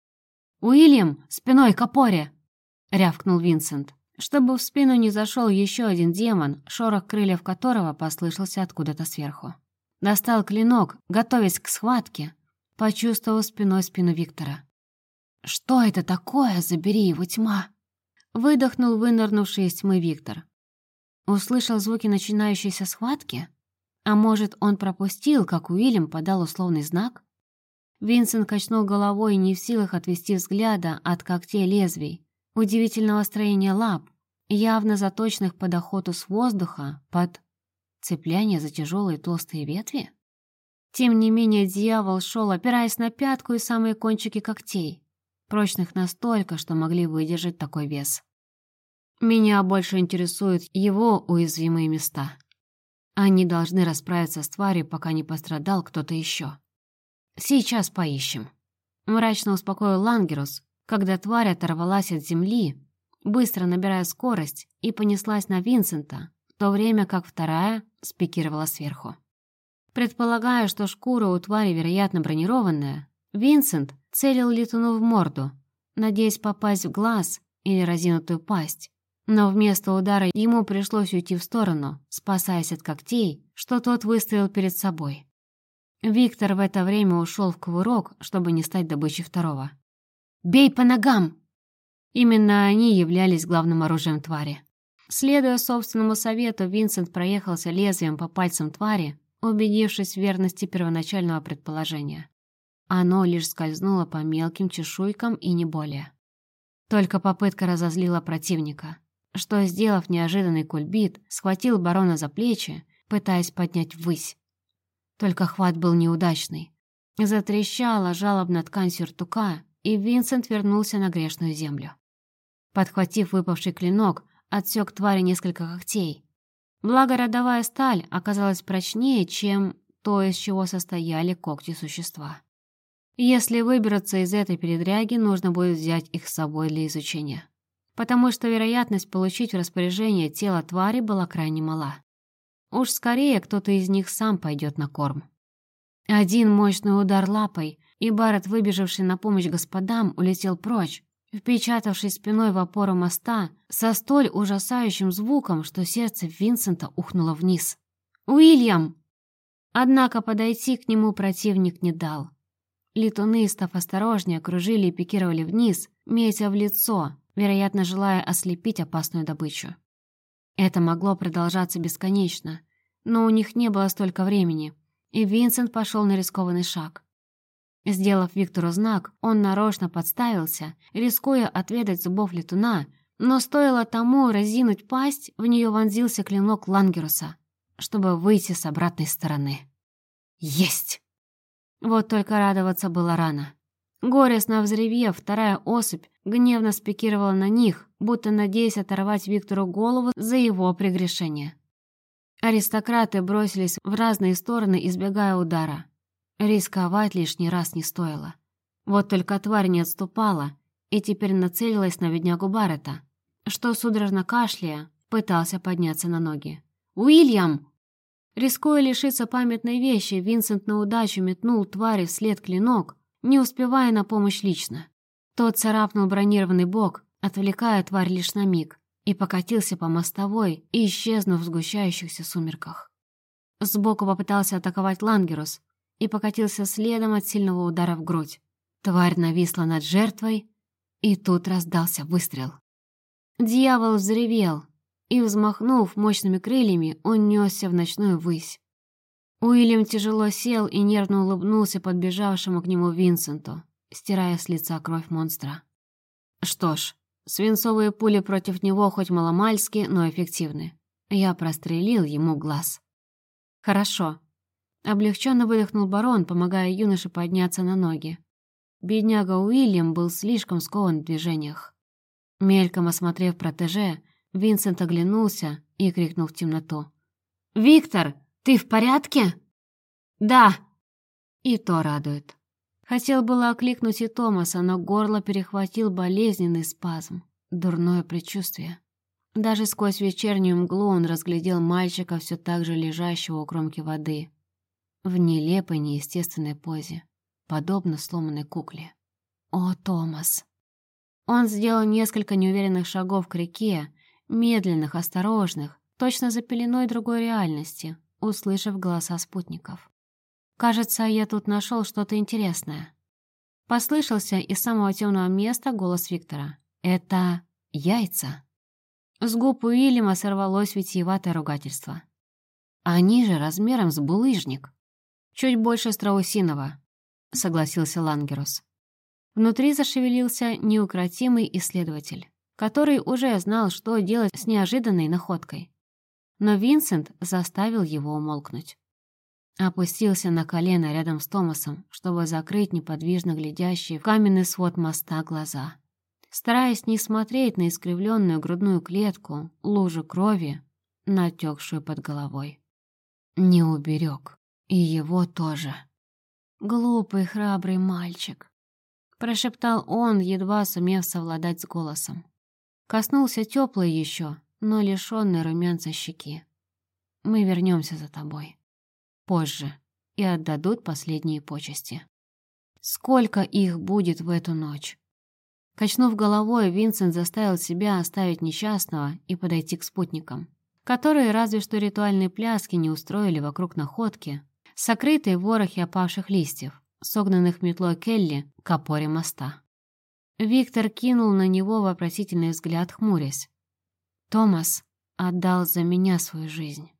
«Уильям, спиной к опоре!» — рявкнул Винсент, чтобы в спину не зашел еще один демон, шорох крыльев которого послышался откуда-то сверху. Достал клинок, готовясь к схватке, почувствовал спиной спину Виктора. «Что это такое? Забери его, тьма!» Выдохнул вынырнувший из тьмы Виктор. Услышал звуки начинающейся схватки? А может, он пропустил, как Уильям подал условный знак? Винсент качнул головой, не в силах отвести взгляда от когтей лезвий, удивительного строения лап, явно заточенных под охоту с воздуха, под цепляние за тяжелые толстые ветви? Тем не менее, дьявол шел, опираясь на пятку и самые кончики когтей, прочных настолько, что могли выдержать такой вес. Меня больше интересуют его уязвимые места. Они должны расправиться с тварью, пока не пострадал кто-то еще. Сейчас поищем. Мрачно успокоил Лангерус, когда тварь оторвалась от земли, быстро набирая скорость, и понеслась на Винсента, в то время как вторая спикировала сверху. Предполагая, что шкура у твари, вероятно, бронированная, Винсент целил летуну в морду, надеясь попасть в глаз или разинутую пасть, но вместо удара ему пришлось уйти в сторону, спасаясь от когтей, что тот выставил перед собой. Виктор в это время ушел в кувырок, чтобы не стать добычей второго. «Бей по ногам!» Именно они являлись главным оружием твари. Следуя собственному совету, Винсент проехался лезвием по пальцам твари, убедившись в верности первоначального предположения. Оно лишь скользнуло по мелким чешуйкам и не более. Только попытка разозлила противника что, сделав неожиданный кульбит, схватил барона за плечи, пытаясь поднять ввысь. Только хват был неудачный. Затрещала жалобно ткань сюртука, и Винсент вернулся на грешную землю. Подхватив выпавший клинок, отсек твари несколько когтей. Благо, родовая сталь оказалась прочнее, чем то, из чего состояли когти существа. Если выберутся из этой передряги, нужно будет взять их с собой для изучения потому что вероятность получить в распоряжение тело твари была крайне мала. Уж скорее кто-то из них сам пойдет на корм. Один мощный удар лапой, и Барретт, выбежавший на помощь господам, улетел прочь, впечатавшись спиной в опору моста со столь ужасающим звуком, что сердце Винсента ухнуло вниз. «Уильям!» Однако подойти к нему противник не дал. Летуны, став осторожнее, кружили и пикировали вниз, метя в лицо, вероятно, желая ослепить опасную добычу. Это могло продолжаться бесконечно, но у них не было столько времени, и Винсент пошел на рискованный шаг. Сделав Виктору знак, он нарочно подставился, рискуя отведать зубов летуна, но стоило тому разинуть пасть, в нее вонзился клинок Лангеруса, чтобы выйти с обратной стороны. Есть! Вот только радоваться было рано. Горестно взревев, вторая особь гневно спикировала на них, будто надеясь оторвать Виктору голову за его прегрешение. Аристократы бросились в разные стороны, избегая удара. Рисковать лишний раз не стоило. Вот только тварь не отступала и теперь нацелилась на беднягу Баррета, что, судорожно кашляя, пытался подняться на ноги. «Уильям!» Рискуя лишиться памятной вещи, Винсент на удачу метнул твари вслед клинок, не успевая на помощь лично. Тот царапнул бронированный бок, отвлекая тварь лишь на миг, и покатился по мостовой, исчезнув в сгущающихся сумерках. Сбоку попытался атаковать Лангерус и покатился следом от сильного удара в грудь. Тварь нависла над жертвой, и тут раздался выстрел. Дьявол взревел, и, взмахнув мощными крыльями, он несся в ночную высь. Уильям тяжело сел и нервно улыбнулся подбежавшему к нему Винсенту, стирая с лица кровь монстра. Что ж, свинцовые пули против него хоть маломальски, но эффективны. Я прострелил ему глаз. Хорошо. Облегченно выдохнул барон, помогая юноше подняться на ноги. Бедняга Уильям был слишком скован в движениях. Мельком осмотрев протеже, Винсент оглянулся и крикнул в темноту. «Виктор, ты в порядке?» «Да!» И то радует. Хотел было окликнуть и Томаса, но горло перехватил болезненный спазм, дурное предчувствие. Даже сквозь вечернюю мглу он разглядел мальчика, все так же лежащего у кромки воды, в нелепой неестественной позе, подобно сломанной кукле. «О, Томас!» Он сделал несколько неуверенных шагов к реке, медленных, осторожных, точно за пеленой другой реальности, услышав голоса спутников. «Кажется, я тут нашел что-то интересное». Послышался из самого темного места голос Виктора. «Это яйца». С губ Уильяма сорвалось витиеватое ругательство. «Они же размером с булыжник». «Чуть больше страусиного», — согласился Лангерус. Внутри зашевелился неукротимый исследователь который уже знал, что делать с неожиданной находкой. Но Винсент заставил его умолкнуть. Опустился на колено рядом с Томасом, чтобы закрыть неподвижно глядящие в каменный свод моста глаза. Стараясь не смотреть на искривленную грудную клетку, лужу крови, натекшую под головой. Не уберег. И его тоже. «Глупый, храбрый мальчик», — прошептал он, едва сумев совладать с голосом. Коснулся теплый еще, но лишенный румянца щеки. Мы вернемся за тобой. Позже. И отдадут последние почести. Сколько их будет в эту ночь? Качнув головой, Винсент заставил себя оставить несчастного и подойти к спутникам, которые разве что ритуальные пляски не устроили вокруг находки, сокрытой в ворохе опавших листьев, согнанных метлой Келли к опоре моста. Виктор кинул на него вопросительный взгляд, хмурясь. «Томас отдал за меня свою жизнь.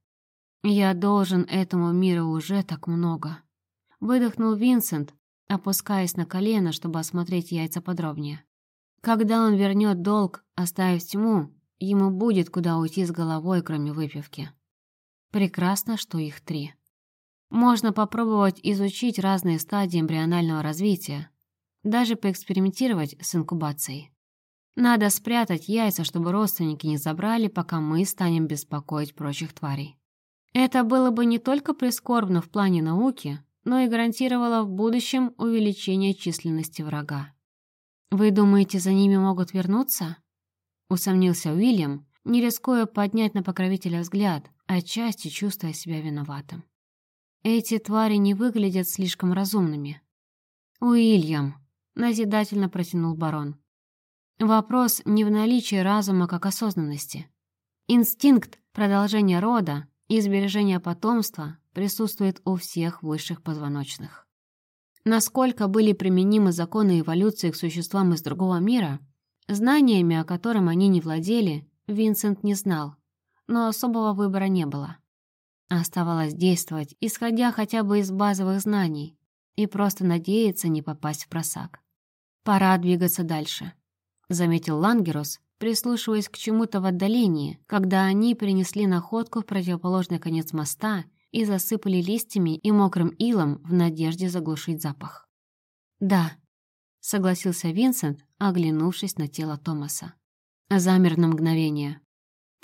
Я должен этому миру уже так много». Выдохнул Винсент, опускаясь на колено, чтобы осмотреть яйца подробнее. Когда он вернет долг, оставив тьму, ему будет куда уйти с головой, кроме выпивки. Прекрасно, что их три. Можно попробовать изучить разные стадии эмбрионального развития, даже поэкспериментировать с инкубацией. Надо спрятать яйца, чтобы родственники не забрали, пока мы станем беспокоить прочих тварей. Это было бы не только прискорбно в плане науки, но и гарантировало в будущем увеличение численности врага. «Вы думаете, за ними могут вернуться?» — усомнился Уильям, не рискуя поднять на покровителя взгляд, отчасти чувствуя себя виноватым. «Эти твари не выглядят слишком разумными». «Уильям», назидательно протянул барон. Вопрос не в наличии разума как осознанности. Инстинкт продолжения рода и сбережения потомства присутствует у всех высших позвоночных. Насколько были применимы законы эволюции к существам из другого мира, знаниями, о котором они не владели, Винсент не знал, но особого выбора не было. Оставалось действовать, исходя хотя бы из базовых знаний, и просто надеяться не попасть в просак. «Пора двигаться дальше», — заметил Лангерос, прислушиваясь к чему-то в отдалении, когда они принесли находку в противоположный конец моста и засыпали листьями и мокрым илом в надежде заглушить запах. «Да», согласился Винсент, оглянувшись на тело Томаса. Замер на мгновение.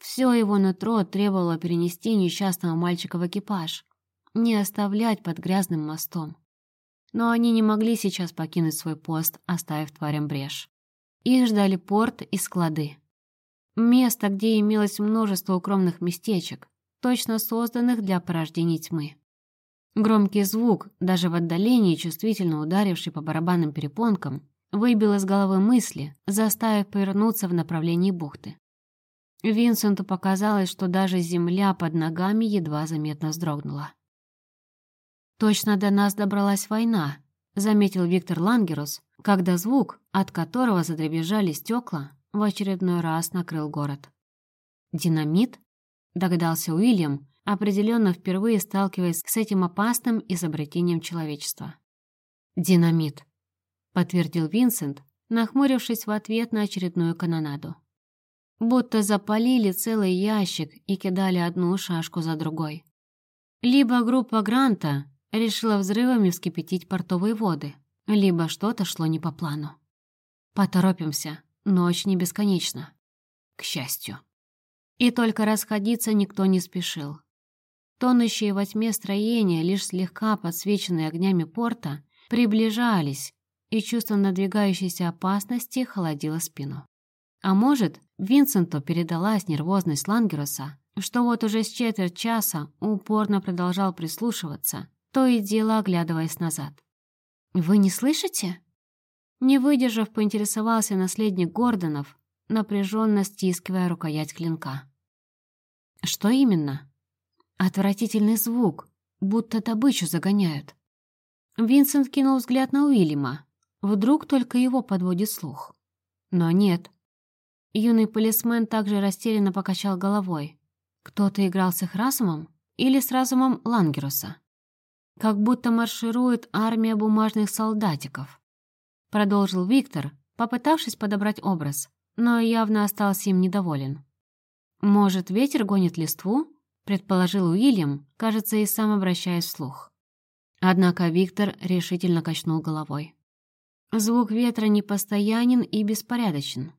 Все его нутро требовало перенести несчастного мальчика в экипаж, не оставлять под грязным мостом. Но они не могли сейчас покинуть свой пост, оставив тварям брешь. Их ждали порт и склады. Место, где имелось множество укромных местечек, точно созданных для порождений тьмы. Громкий звук, даже в отдалении чувствительно ударивший по барабанным перепонкам, выбил из головы мысли, заставив повернуться в направлении бухты. Винсенту показалось, что даже земля под ногами едва заметно вздрогнула. «Точно до нас добралась война», — заметил Виктор Лангерус, когда звук, от которого задребезжали стекла, в очередной раз накрыл город. «Динамит?» — догадался Уильям, определенно впервые сталкиваясь с этим опасным изобретением человечества. «Динамит», — подтвердил Винсент, нахмурившись в ответ на очередную канонаду. Будто запалили целый ящик и кидали одну шашку за другой. Либо группа Гранта решила взрывами вскипятить портовые воды, либо что-то шло не по плану. Поторопимся, ночь не бесконечна. К счастью. И только расходиться никто не спешил. Тонущие во тьме строения, лишь слегка подсвеченные огнями порта, приближались, и чувство надвигающейся опасности холодило спину. А может, Винсенту передалась нервозность Лангеруса, что вот уже с четверть часа упорно продолжал прислушиваться, то и дело оглядываясь назад. «Вы не слышите?» Не выдержав, поинтересовался наследник Гордонов, напряженно стискивая рукоять клинка. «Что именно?» «Отвратительный звук, будто добычу загоняют». Винсент кинул взгляд на Уильяма. Вдруг только его подводит слух. Но нет. Юный полисмен также растерянно покачал головой. Кто-то играл с их разумом или с разумом Лангеруса? как будто марширует армия бумажных солдатиков. Продолжил Виктор, попытавшись подобрать образ, но явно остался им недоволен. «Может, ветер гонит листву?» — предположил Уильям, кажется, и сам обращаясь вслух. Однако Виктор решительно качнул головой. Звук ветра непостоянен и беспорядочен.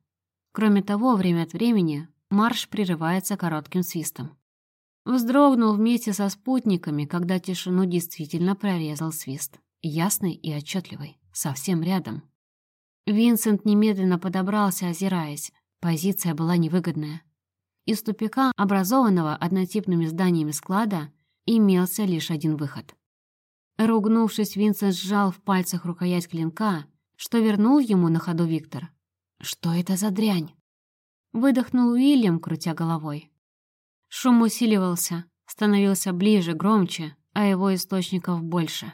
Кроме того, время от времени марш прерывается коротким свистом. Вздрогнул вместе со спутниками, когда тишину действительно прорезал свист. Ясный и отчетливый, совсем рядом. Винсент немедленно подобрался, озираясь. Позиция была невыгодная. Из тупика, образованного однотипными зданиями склада, имелся лишь один выход. Ругнувшись, Винсент сжал в пальцах рукоять клинка, что вернул ему на ходу Виктор. «Что это за дрянь?» Выдохнул Уильям, крутя головой. Шум усиливался, становился ближе, громче, а его источников больше,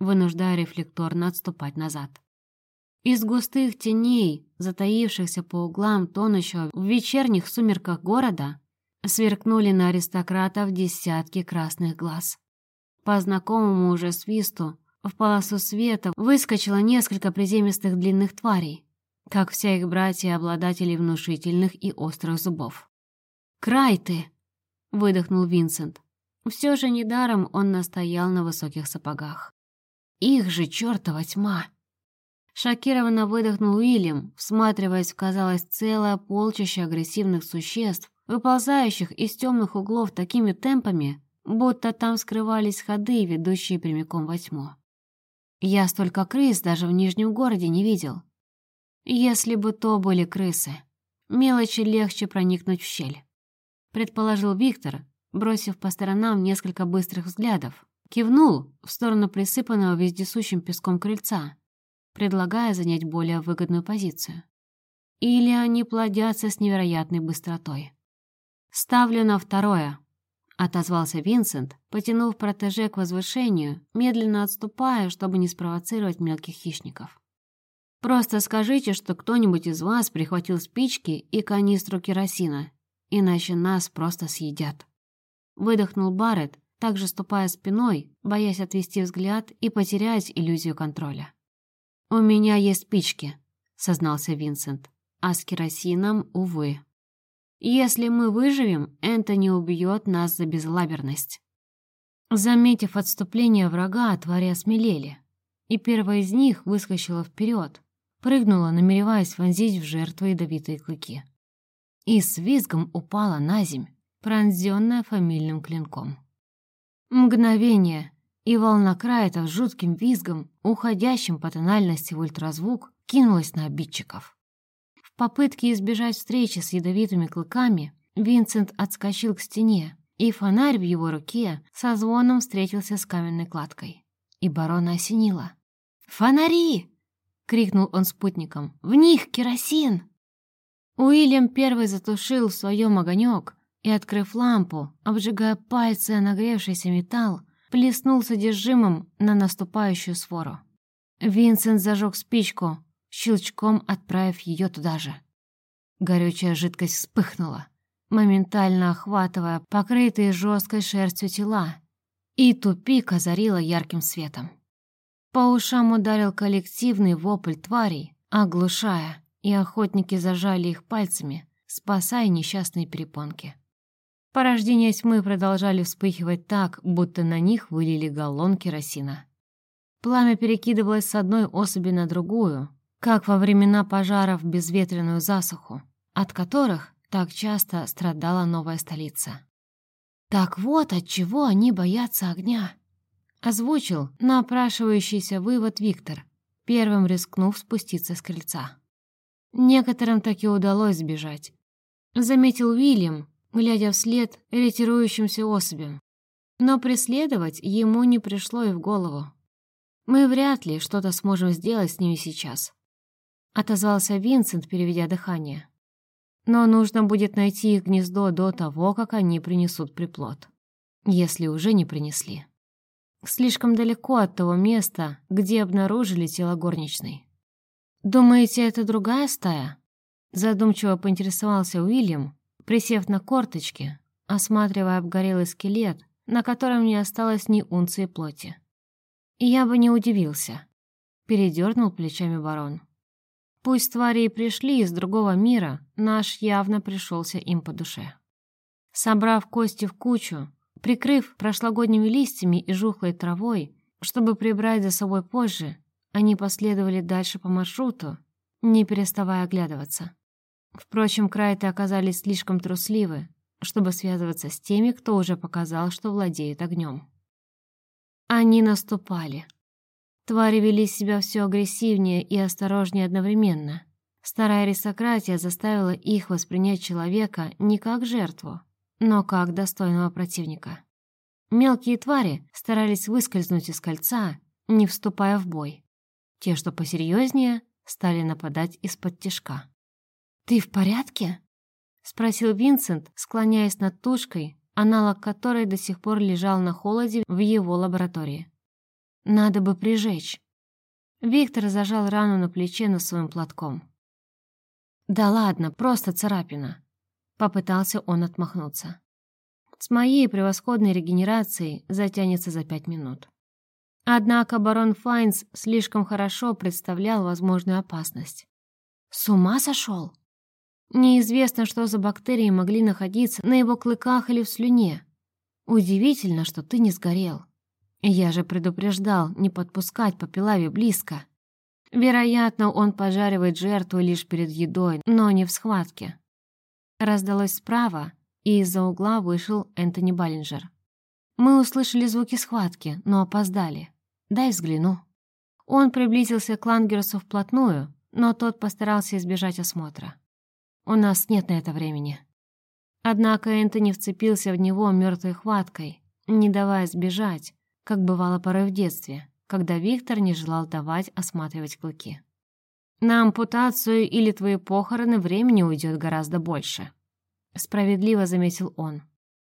вынуждая рефлекторно отступать назад. Из густых теней, затаившихся по углам тонущего в вечерних сумерках города, сверкнули на аристократов десятки красных глаз. По знакомому уже свисту в полосу света выскочило несколько приземистых длинных тварей, как вся их братья-обладатели внушительных и острых зубов. «Край ты!» выдохнул Винсент. Все же недаром он настоял на высоких сапогах. Их же чертова тьма! Шокированно выдохнул Уильям, всматриваясь в, казалось, целое полчище агрессивных существ, выползающих из темных углов такими темпами, будто там скрывались ходы, ведущие прямиком во тьму. Я столько крыс даже в Нижнем городе не видел. Если бы то были крысы, мелочи легче проникнуть в щель предположил Виктор, бросив по сторонам несколько быстрых взглядов. Кивнул в сторону присыпанного вездесущим песком крыльца, предлагая занять более выгодную позицию. Или они плодятся с невероятной быстротой. «Ставлю на второе», — отозвался Винсент, потянув протеже к возвышению, медленно отступая, чтобы не спровоцировать мелких хищников. «Просто скажите, что кто-нибудь из вас прихватил спички и канистру керосина иначе нас просто съедят. Выдохнул Барретт, также ступая спиной, боясь отвести взгляд и потерять иллюзию контроля. «У меня есть спички», — сознался Винсент, «а с керосином, увы. Если мы выживем, Энтони убьет нас за безлаберность». Заметив отступление врага, твари осмелели, и первая из них выскочила вперед, прыгнула, намереваясь вонзить в жертву ядовитые клыки. И с визгом упала на земь, пронзенная фамильным клинком. Мгновение, и волна Крайта с жутким визгом, уходящим по тональности в ультразвук, кинулась на обидчиков. В попытке избежать встречи с ядовитыми клыками Винсент отскочил к стене, и фонарь в его руке со звоном встретился с каменной кладкой. И барона осенило. «Фонари!» — крикнул он спутникам. «В них керосин!» Уильям первый затушил в своем огонек и, открыв лампу, обжигая пальцы о нагревшийся металл, плеснул содержимым на наступающую свору. Винсент зажег спичку, щелчком отправив ее туда же. Горючая жидкость вспыхнула, моментально охватывая покрытые жесткой шерстью тела, и тупик озарила ярким светом. По ушам ударил коллективный вопль тварей, оглушая, и охотники зажали их пальцами, спасая несчастные перепонки. Порождения тьмы продолжали вспыхивать так, будто на них вылили галлон керосина. Пламя перекидывалось с одной особи на другую, как во времена пожаров в безветренную засуху, от которых так часто страдала новая столица. «Так вот от чего они боятся огня», — озвучил напрашивающийся вывод Виктор, первым рискнув спуститься с крыльца. Некоторым таки удалось сбежать. Заметил Уильям, глядя вслед ретирующимся особям. Но преследовать ему не пришло и в голову. Мы вряд ли что-то сможем сделать с ними сейчас. Отозвался Винсент, переведя дыхание. Но нужно будет найти их гнездо до того, как они принесут приплод. Если уже не принесли. Слишком далеко от того места, где обнаружили тело горничной. «Думаете, это другая стая?» Задумчиво поинтересовался Уильям, присев на корточки, осматривая обгорелый скелет, на котором не осталось ни унции плоти. «Я бы не удивился», — передернул плечами барон. «Пусть твари и пришли из другого мира, наш явно пришелся им по душе». Собрав кости в кучу, прикрыв прошлогодними листьями и жухлой травой, чтобы прибрать за собой позже, они последовали дальше по маршруту, не переставая оглядываться. Впрочем, крайты оказались слишком трусливы, чтобы связываться с теми, кто уже показал, что владеет огнем. Они наступали. Твари вели себя все агрессивнее и осторожнее одновременно. Старая аристократия заставила их воспринять человека не как жертву, но как достойного противника. Мелкие твари старались выскользнуть из кольца, не вступая в бой. Те, что посерьезнее, стали нападать из-под тишка. «Ты в порядке?» — спросил Винсент, склоняясь над тушкой, аналог которой до сих пор лежал на холоде в его лаборатории. «Надо бы прижечь». Виктор зажал рану на плече носовым платком. «Да ладно, просто царапина», — попытался он отмахнуться. «С моей превосходной регенерацией затянется за пять минут». Однако барон Файнс слишком хорошо представлял возможную опасность. «С ума сошел?» Неизвестно, что за бактерии могли находиться на его клыках или в слюне. Удивительно, что ты не сгорел. Я же предупреждал не подпускать Попелаве близко. Вероятно, он пожаривает жертву лишь перед едой, но не в схватке. Раздалось справа, и из-за угла вышел Энтони Баллинджер. Мы услышали звуки схватки, но опоздали. Дай взгляну. Он приблизился к Лангерсу вплотную, но тот постарался избежать осмотра. У нас нет на это времени. Однако Энтони вцепился в него мертвой хваткой, не давая сбежать, как бывало порой в детстве, когда Виктор не желал давать осматривать клыки. «На ампутацию или твои похороны времени уйдет гораздо больше», — справедливо заметил он.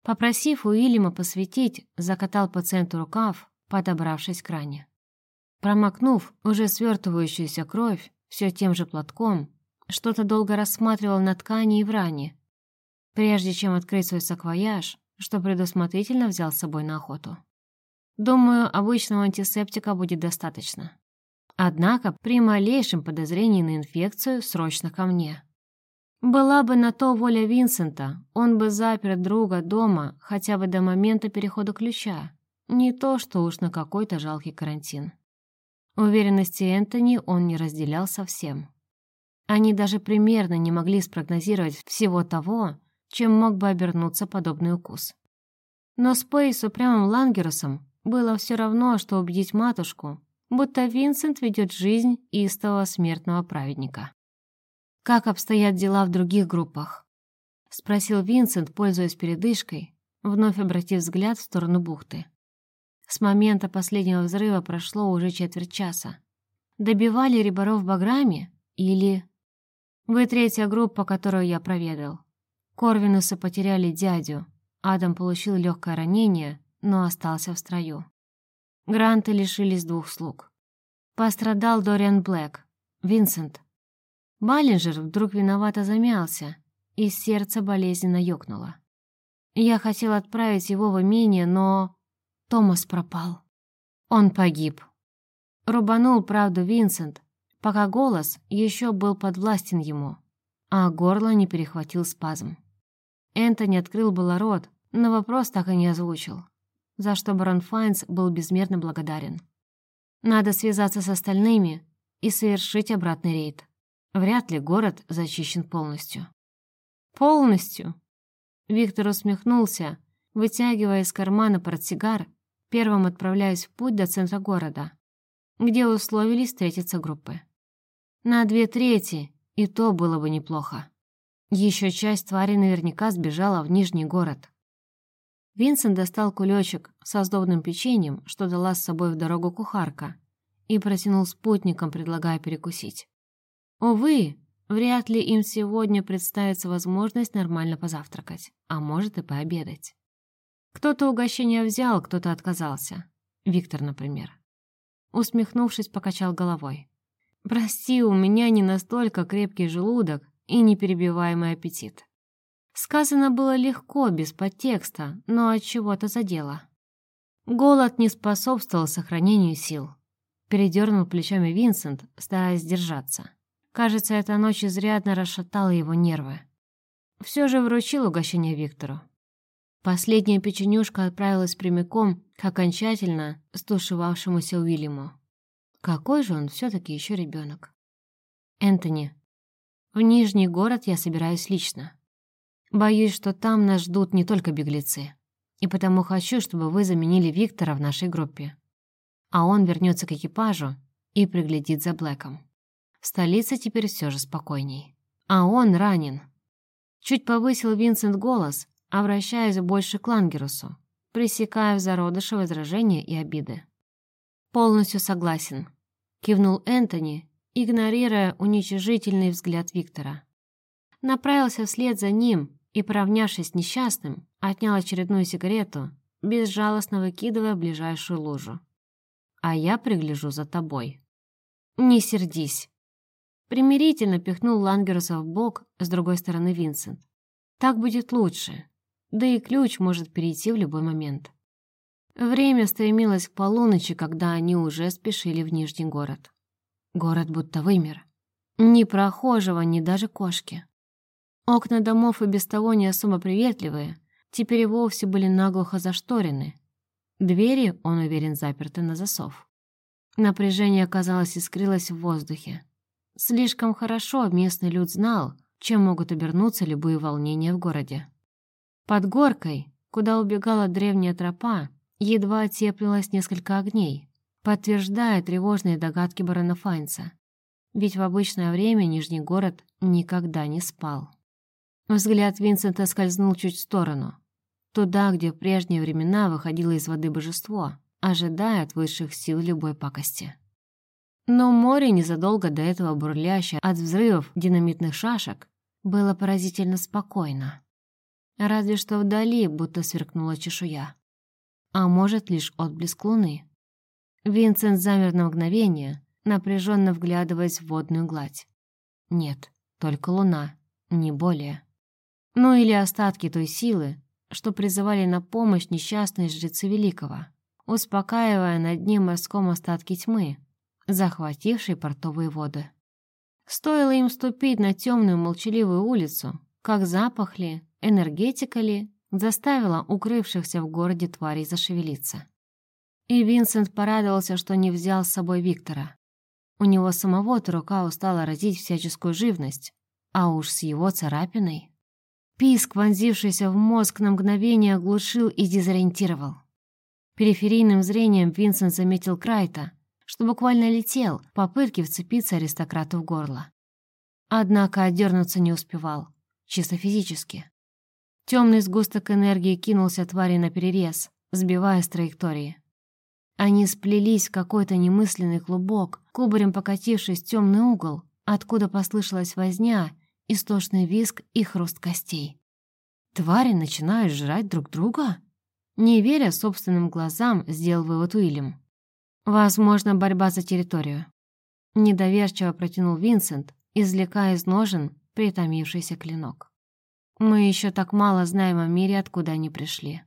Попросив Уильяма посветить, закатал пациенту рукав, подобравшись к ране. Промокнув уже свертывающуюся кровь все тем же платком, что-то долго рассматривал на ткани и в ране, прежде чем открыть свой саквояж, что предусмотрительно взял с собой на охоту. Думаю, обычного антисептика будет достаточно. Однако при малейшем подозрении на инфекцию срочно ко мне. Была бы на то воля Винсента, он бы запер друга дома хотя бы до момента перехода ключа, не то что уж на какой-то жалкий карантин. Уверенности Энтони он не разделял совсем. Они даже примерно не могли спрогнозировать всего того, чем мог бы обернуться подобный укус. Но Спейс упрямым Лангерусом было все равно, что убедить матушку, будто Винсент ведет жизнь истого смертного праведника. «Как обстоят дела в других группах?» — спросил Винсент, пользуясь передышкой, вновь обратив взгляд в сторону бухты. С момента последнего взрыва прошло уже четверть часа. Добивали рибаров баграми или... Вы третья группа, которую я проведал. Корвинусы потеряли дядю. Адам получил легкое ранение, но остался в строю. Гранты лишились двух слуг. Пострадал Дориан Блэк, Винсент. Баллинджер вдруг виновато замялся, и сердце болезненно ёкнуло. Я хотел отправить его в имение, но... Томас пропал. Он погиб. Рубанул правду Винсент, пока голос еще был подвластен ему, а горло не перехватил спазм. Энтони открыл было рот, но вопрос так и не озвучил за что барон Файнс был безмерно благодарен. Надо связаться с остальными и совершить обратный рейд. Вряд ли город зачищен полностью. Полностью? Виктор усмехнулся, вытягивая из кармана портсигар, первым отправляясь в путь до центра города, где условились встретиться группы. На две трети, и то было бы неплохо. Еще часть твари наверняка сбежала в Нижний город. Винсент достал кулечек со сдобным печеньем, что дала с собой в дорогу кухарка, и протянул спутникам, предлагая перекусить. Увы, вряд ли им сегодня представится возможность нормально позавтракать, а может и пообедать. Кто-то угощение взял, кто-то отказался. Виктор, например. Усмехнувшись, покачал головой. «Прости, у меня не настолько крепкий желудок и неперебиваемый аппетит». Сказано было легко, без подтекста, но от чего-то задело. Голод не способствовал сохранению сил. Передернул плечами Винсент, стараясь держаться. Кажется, эта ночь изрядно расшатала его нервы. Все же вручил угощение Виктору. Последняя печенюшка отправилась прямиком к окончательно стушевавшемуся Уильяму. Какой же он все-таки еще ребенок. Энтони, в Нижний город я собираюсь лично. Боюсь, что там нас ждут не только беглецы. И потому хочу, чтобы вы заменили Виктора в нашей группе. А он вернется к экипажу и приглядит за Блэком. В столице теперь все же спокойней. А он ранен. Чуть повысил Винсент голос, обращаясь больше к Лангерусу, пресекая в зародыше возражения и обиды. «Полностью согласен», — кивнул Энтони, игнорируя уничижительный взгляд Виктора. Направился вслед за ним и, поравнявшись с несчастным, отнял очередную сигарету, безжалостно выкидывая ближайшую лужу. «А я пригляжу за тобой». «Не сердись». Примирительно пихнул Лангеруса в бок с другой стороны Винсент. «Так будет лучше. Да и ключ может перейти в любой момент». Время стремилось к полуночи, когда они уже спешили в Нижний город. Город будто вымер. Ни прохожего, ни даже кошки. Окна домов и без того не особо приветливые, теперь и вовсе были наглухо зашторены. Двери, он уверен, заперты на засов. Напряжение, казалось, искрилось в воздухе. Слишком хорошо местный люд знал, чем могут обернуться любые волнения в городе. Под горкой, куда убегала древняя тропа, едва теплилось несколько огней, подтверждая тревожные догадки барона Файнца. Ведь в обычное время Нижний город никогда не спал. Взгляд Винсента скользнул чуть в сторону. Туда, где в прежние времена выходило из воды божество, ожидая от высших сил любой пакости. Но море, незадолго до этого бурлящее от взрывов динамитных шашек, было поразительно спокойно. Разве что вдали будто сверкнула чешуя. А может, лишь отблеск луны. Винсент замер на мгновение, напряженно вглядываясь в водную гладь. Нет, только луна, не более ну или остатки той силы, что призывали на помощь несчастные жрецы Великого, успокаивая на дне морском остатки тьмы, захватившей портовые воды. Стоило им ступить на темную молчаливую улицу, как запах ли, энергетика ли заставила укрывшихся в городе тварей зашевелиться. И Винсент порадовался, что не взял с собой Виктора. У него самого-то рука устала разить всяческую живность, а уж с его царапиной. Писк, вонзившийся в мозг, на мгновение оглушил и дезориентировал. Периферийным зрением Винсент заметил Крайта, что буквально летел в попытке вцепиться аристократу в горло. Однако отдернуться не успевал, чисто физически. Темный сгусток энергии кинулся твари на перерез, сбивая с траектории. Они сплелись в какой-то немысленный клубок, кубарем покатившись в темный угол, откуда послышалась возня, истошный визг и хруст костей. Твари начинают жрать друг друга? Не веря собственным глазам, сделал вывод Уильям. Возможно, борьба за территорию. Недоверчиво протянул Винсент, извлекая из ножен притомившийся клинок. Мы еще так мало знаем о мире, откуда они пришли.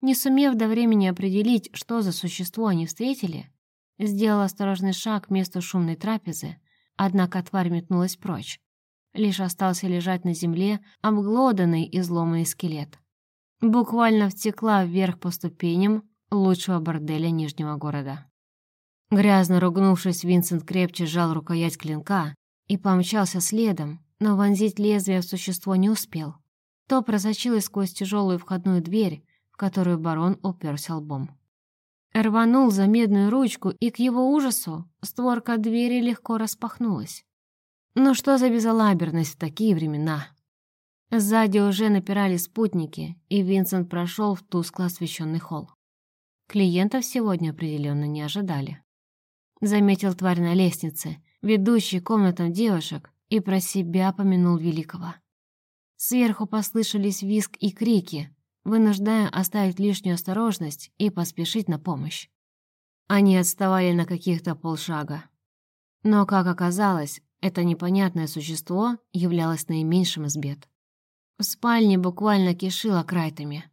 Не сумев до времени определить, что за существо они встретили, сделал осторожный шаг к месту шумной трапезы, однако тварь метнулась прочь. Лишь остался лежать на земле обглоданный и изломанный скелет. Буквально втекла вверх по ступеням лучшего борделя Нижнего города. Грязно ругнувшись, Винсент крепче сжал рукоять клинка и помчался следом, но вонзить лезвие в существо не успел. То просочилось сквозь тяжелую входную дверь, которую барон уперся лбом. Рванул за медную ручку, и к его ужасу створка двери легко распахнулась. Ну что за безалаберность в такие времена? Сзади уже напирали спутники, и Винсент прошел в тускло освещенный холл. Клиентов сегодня определенно не ожидали. Заметил тварь на лестнице, ведущей комнатам девушек, и про себя помянул великого. Сверху послышались визг и крики, вынуждая оставить лишнюю осторожность и поспешить на помощь. Они отставали на каких-то полшага. Но, как оказалось, это непонятное существо являлось наименьшим из бед. В спальне буквально кишило крайтами.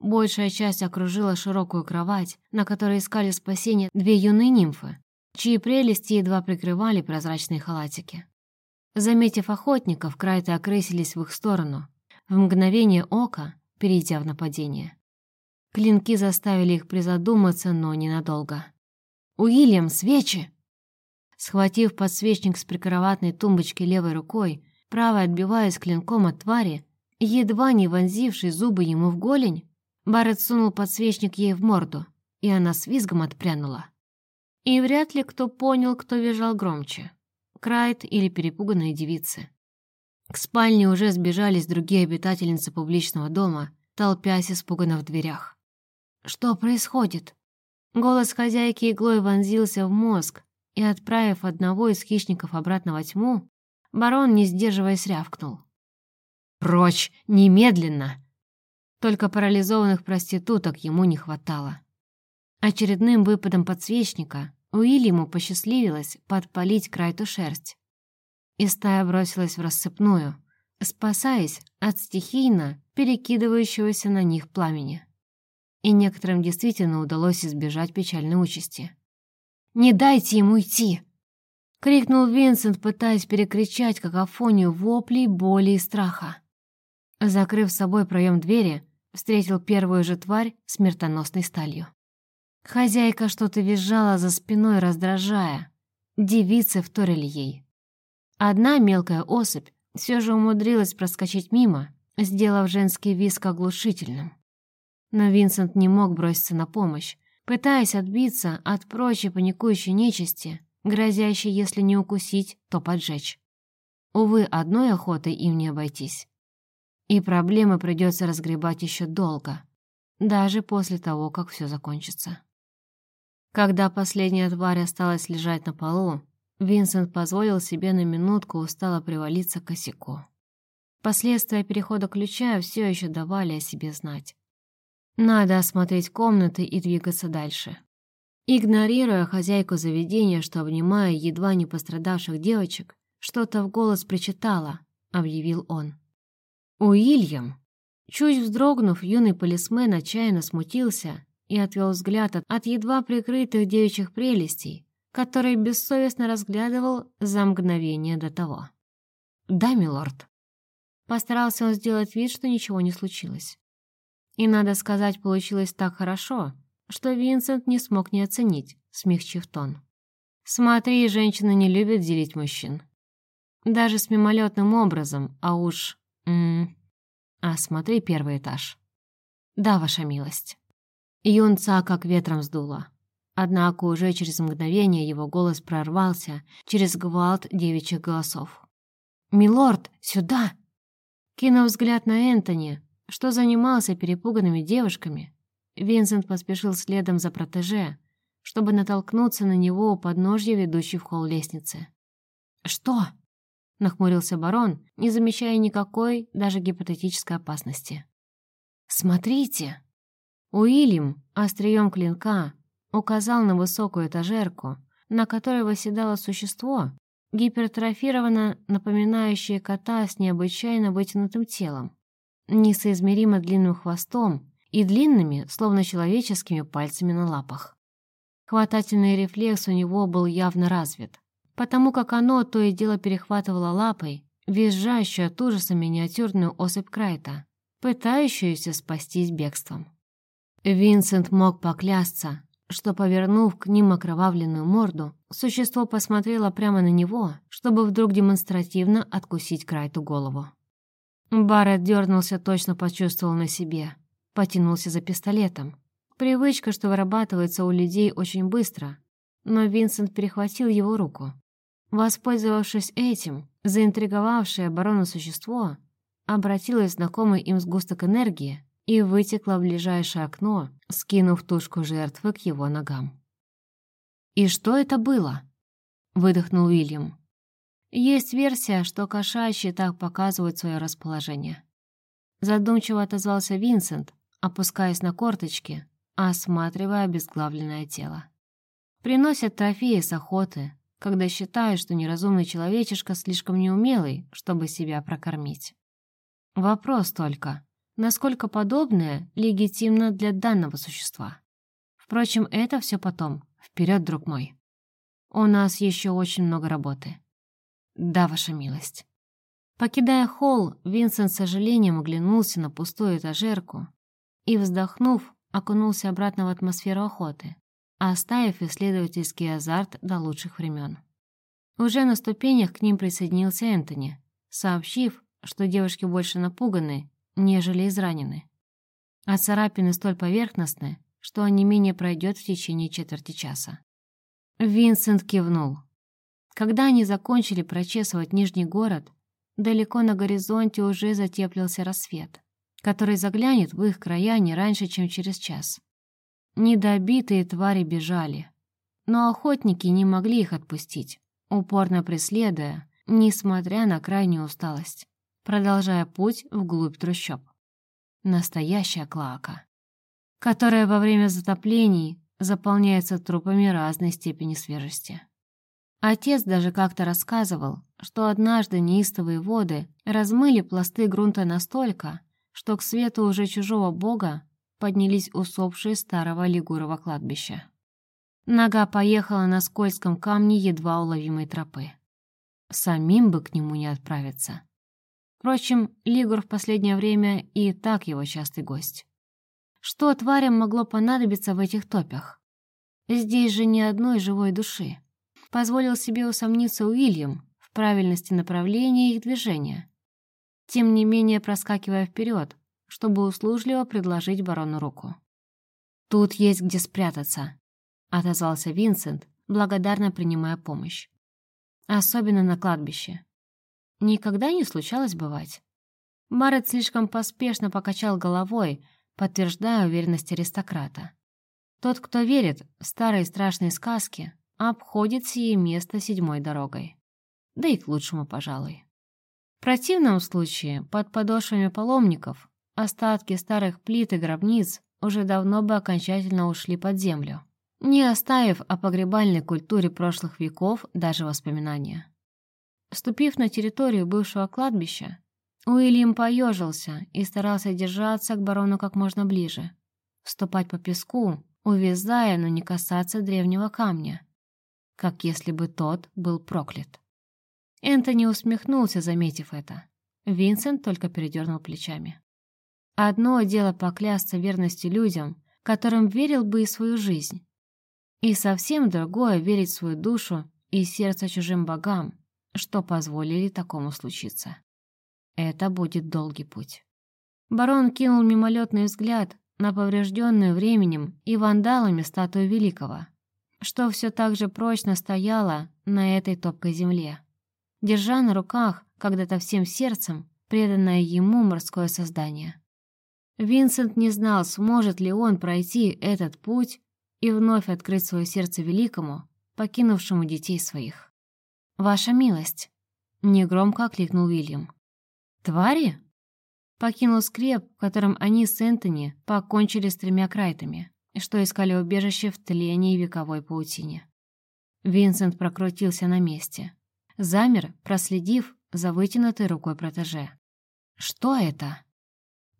Большая часть окружила широкую кровать, на которой искали спасения две юные нимфы, чьи прелести едва прикрывали прозрачные халатики. Заметив охотников, крайты окрысились в их сторону. В мгновение ока перейдя в нападение. Клинки заставили их призадуматься, но ненадолго. «Уильям, свечи!» Схватив подсвечник с прикроватной тумбочки левой рукой, правой отбиваясь клинком от твари, едва не вонзивший зубы ему в голень, Барретт сунул подсвечник ей в морду, и она с визгом отпрянула. И вряд ли кто понял, кто визжал громче. Крайт или перепуганные девицы. К спальне уже сбежались другие обитательницы публичного дома, толпясь испуганно в дверях. «Что происходит?» Голос хозяйки иглой вонзился в мозг, и, отправив одного из хищников обратно во тьму, барон, не сдерживаясь, рявкнул. «Прочь! Немедленно!» Только парализованных проституток ему не хватало. Очередным выпадом подсвечника Уильяму посчастливилось подпалить Крайту шерсть и стая бросилась в рассыпную, спасаясь от стихийно перекидывающегося на них пламени. И некоторым действительно удалось избежать печальной участи. «Не дайте ему идти!» — крикнул Винсент, пытаясь перекричать какофонию воплей, боли и страха. Закрыв собой проем двери, встретил первую же тварь смертоносной сталью. Хозяйка что-то визжала за спиной, раздражая. Девицы вторили ей. Одна мелкая особь все же умудрилась проскочить мимо, сделав женский виск оглушительным. Но Винсент не мог броситься на помощь, пытаясь отбиться от прочей паникующей нечисти, грозящей, если не укусить, то поджечь. Увы, одной охотой им не обойтись. И проблемы придется разгребать еще долго, даже после того, как все закончится. Когда последняя тварь осталась лежать на полу, Винсент позволил себе на минутку устало привалиться к косяку. Последствия перехода ключа все еще давали о себе знать. Надо осмотреть комнаты и двигаться дальше. Игнорируя хозяйку заведения, что, обнимая едва не пострадавших девочек, что-то в голос причитала, объявил он. «Уильям!» Чуть вздрогнув, юный полисмен отчаянно смутился и отвел взгляд от, от едва прикрытых девичьих прелестей, который бессовестно разглядывал за мгновение до того. «Да, милорд». Постарался он сделать вид, что ничего не случилось. И, надо сказать, получилось так хорошо, что Винсент не смог не оценить, смягчив тон. «Смотри, женщины не любят делить мужчин. Даже с мимолетным образом, а уж... М -м, а смотри первый этаж». «Да, ваша милость». Юнца как ветром сдуло. Однако уже через мгновение его голос прорвался через гвалт девичьих голосов. «Милорд, сюда!» Кинув взгляд на Энтони, что занимался перепуганными девушками, Винсент поспешил следом за протеже, чтобы натолкнуться на него у подножья ведущей в холл лестницы. «Что?» — нахмурился барон, не замечая никакой, даже гипотетической опасности. «Смотрите!» Уильям острием клинка указал на высокую этажерку, на которой восседало существо, гипертрофированно напоминающее кота с необычайно вытянутым телом, несоизмеримо длинным хвостом и длинными, словно человеческими пальцами на лапах. Хватательный рефлекс у него был явно развит, потому как оно то и дело перехватывало лапой визжащую от ужаса миниатюрную особь Крайта, пытающуюся спастись бегством. Винсент мог поклясться, что, повернув к ним окровавленную морду, существо посмотрело прямо на него, чтобы вдруг демонстративно откусить Крайту голову. Барретт дернулся, точно почувствовал на себе. Потянулся за пистолетом. Привычка, что вырабатывается у людей очень быстро. Но Винсент перехватил его руку. Воспользовавшись этим, заинтриговавшее оборону существо обратилось в знакомый им сгусток энергии и вытекла в ближайшее окно, скинув тушку жертвы к его ногам. «И что это было?» — выдохнул Уильям. «Есть версия, что кошачьи так показывают свое расположение». Задумчиво отозвался Винсент, опускаясь на корточки, осматривая обезглавленное тело. Приносят трофеи с охоты, когда считают, что неразумный человечишка слишком неумелый, чтобы себя прокормить. Вопрос только, насколько подобное легитимно для данного существа. Впрочем, это все потом. Вперед, друг мой. У нас еще очень много работы. Да, ваша милость. Покидая холл, Винсент с сожалением оглянулся на пустую этажерку и, вздохнув, окунулся обратно в атмосферу охоты, оставив исследовательский азарт до лучших времен. Уже на ступенях к ним присоединился Энтони, сообщив, что девушки больше напуганы нежели изранены. А царапины столь поверхностны, что онемение пройдет в течение четверти часа. Винсент кивнул. Когда они закончили прочесывать Нижний город, далеко на горизонте уже затеплился рассвет, который заглянет в их края не раньше, чем через час. Недобитые твари бежали, но охотники не могли их отпустить, упорно преследуя, несмотря на крайнюю усталость продолжая путь вглубь трущоб. Настоящая клака, которая во время затоплений заполняется трупами разной степени свежести. Отец даже как-то рассказывал, что однажды неистовые воды размыли пласты грунта настолько, что к свету уже чужого бога поднялись усопшие старого Лигурова кладбища. Нога поехала на скользком камне едва уловимой тропы. Самим бы к нему не отправиться. Впрочем, Лигур в последнее время и так его частый гость. Что тварям могло понадобиться в этих топях? Здесь же ни одной живой души. Позволил себе усомниться Уильям в правильности направления их движения. Тем не менее, проскакивая вперед, чтобы услужливо предложить барону руку. «Тут есть где спрятаться», — отозвался Винсент, благодарно принимая помощь. «Особенно на кладбище. Никогда не случалось бывать. Барретт слишком поспешно покачал головой, подтверждая уверенность аристократа. Тот, кто верит в старые страшные сказки, обходит сие место седьмой дорогой. Да и к лучшему, пожалуй. В противном случае, под подошвами паломников, остатки старых плит и гробниц уже давно бы окончательно ушли под землю, не оставив о погребальной культуре прошлых веков даже воспоминания. Ступив на территорию бывшего кладбища, Уильям поежился и старался держаться к барону как можно ближе. Ступать по песку, увязая, но не касаться древнего камня, как если бы тот был проклят. Энтони усмехнулся, заметив это. Винсент только передернул плечами. Одно дело поклясться верности людям, которым верил бы и свою жизнь. И совсем другое верить свою душу и сердце чужим богам, что позволили такому случиться. Это будет долгий путь. Барон кинул мимолетный взгляд на поврежденную временем и вандалами статую Великого, что все так же прочно стояла на этой топкой земле, держа на руках когда-то всем сердцем преданное ему морское создание. Винсент не знал, сможет ли он пройти этот путь и вновь открыть свое сердце великому, покинувшему детей своих. «Ваша милость!» — негромко окликнул Уильям. «Твари?» Покинул скреп, в котором они с Энтони покончили с тремя крайтами, что искали убежище в тлении вековой паутине. Винсент прокрутился на месте. Замер, проследив за вытянутой рукой протеже. «Что это?»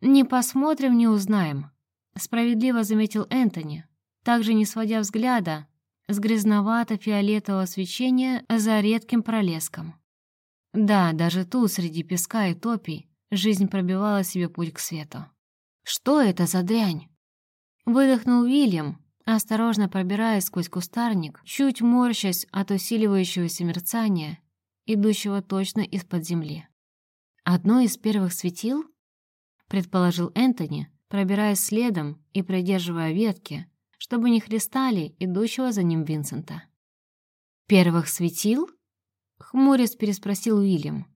«Не посмотрим, не узнаем», — справедливо заметил Энтони, также не сводя взгляда с грязновато-фиолетового свечения за редким пролеском. Да, даже тут, среди песка и топий, жизнь пробивала себе путь к свету. «Что это за дрянь?» Выдохнул Уильям, осторожно пробираясь сквозь кустарник, чуть морщась от усиливающегося мерцания, идущего точно из-под земли. «Одно из первых светил?» — предположил Энтони, пробираясь следом и придерживая ветки, чтобы не хлестали идущего за ним Винсента. «Первых светил?» — хмурец переспросил Уильям.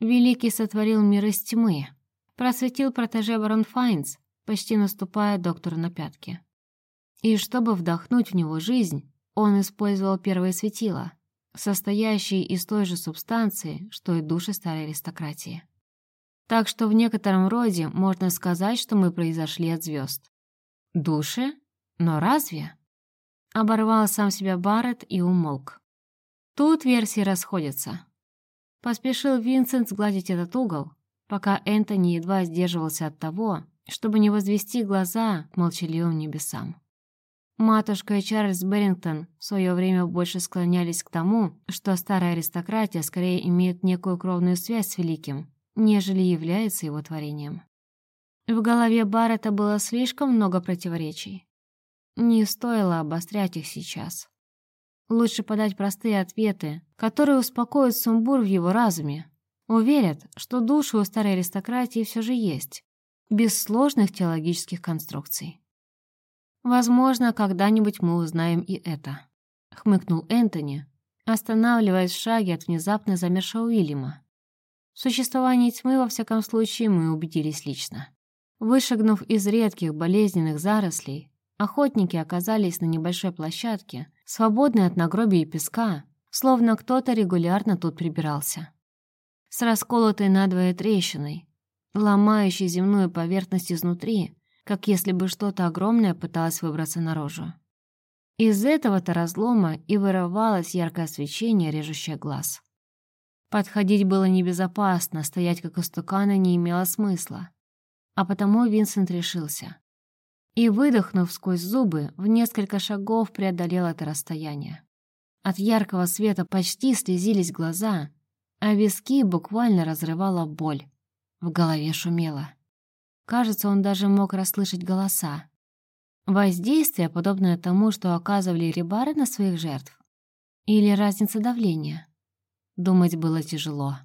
«Великий сотворил мир из тьмы», — просветил протеже барон Файнс, почти наступая доктору на пятки. И чтобы вдохнуть в него жизнь, он использовал первые светила, состоящие из той же субстанции, что и души старой аристократии. Так что в некотором роде можно сказать, что мы произошли от звезд. Души? Но разве? Оборвал сам себя Барретт и умолк. Тут версии расходятся. Поспешил Винсент сгладить этот угол, пока Энтони едва сдерживался от того, чтобы не возвести глаза к молчаливым небесам. Матушка и Чарльз Берингтон в свое время больше склонялись к тому, что старая аристократия скорее имеет некую кровную связь с Великим, нежели является его творением. В голове Баррета было слишком много противоречий. Не стоило обострять их сейчас. Лучше подать простые ответы, которые успокоят сумбур в его разуме, уверят, что души у старой аристократии все же есть, без сложных теологических конструкций. «Возможно, когда-нибудь мы узнаем и это», — хмыкнул Энтони, останавливаясь в шаге от внезапно замершего Уильяма. В существовании тьмы, во всяком случае, мы убедились лично. Вышагнув из редких болезненных зарослей, охотники оказались на небольшой площадке, свободной от нагробий и песка, словно кто-то регулярно тут прибирался. С расколотой надвое трещиной, ломающей земную поверхность изнутри, как если бы что-то огромное пыталось выбраться наружу. Из этого-то разлома и вырывалось яркое свечение, режущее глаз. Подходить было небезопасно, стоять как истукана не имело смысла. А потому Винсент решился. И, выдохнув сквозь зубы, в несколько шагов преодолел это расстояние. От яркого света почти слезились глаза, а виски буквально разрывала боль. В голове шумело. Кажется, он даже мог расслышать голоса. Воздействие, подобное тому, что оказывали рибары на своих жертв? Или разница давления? Думать было тяжело.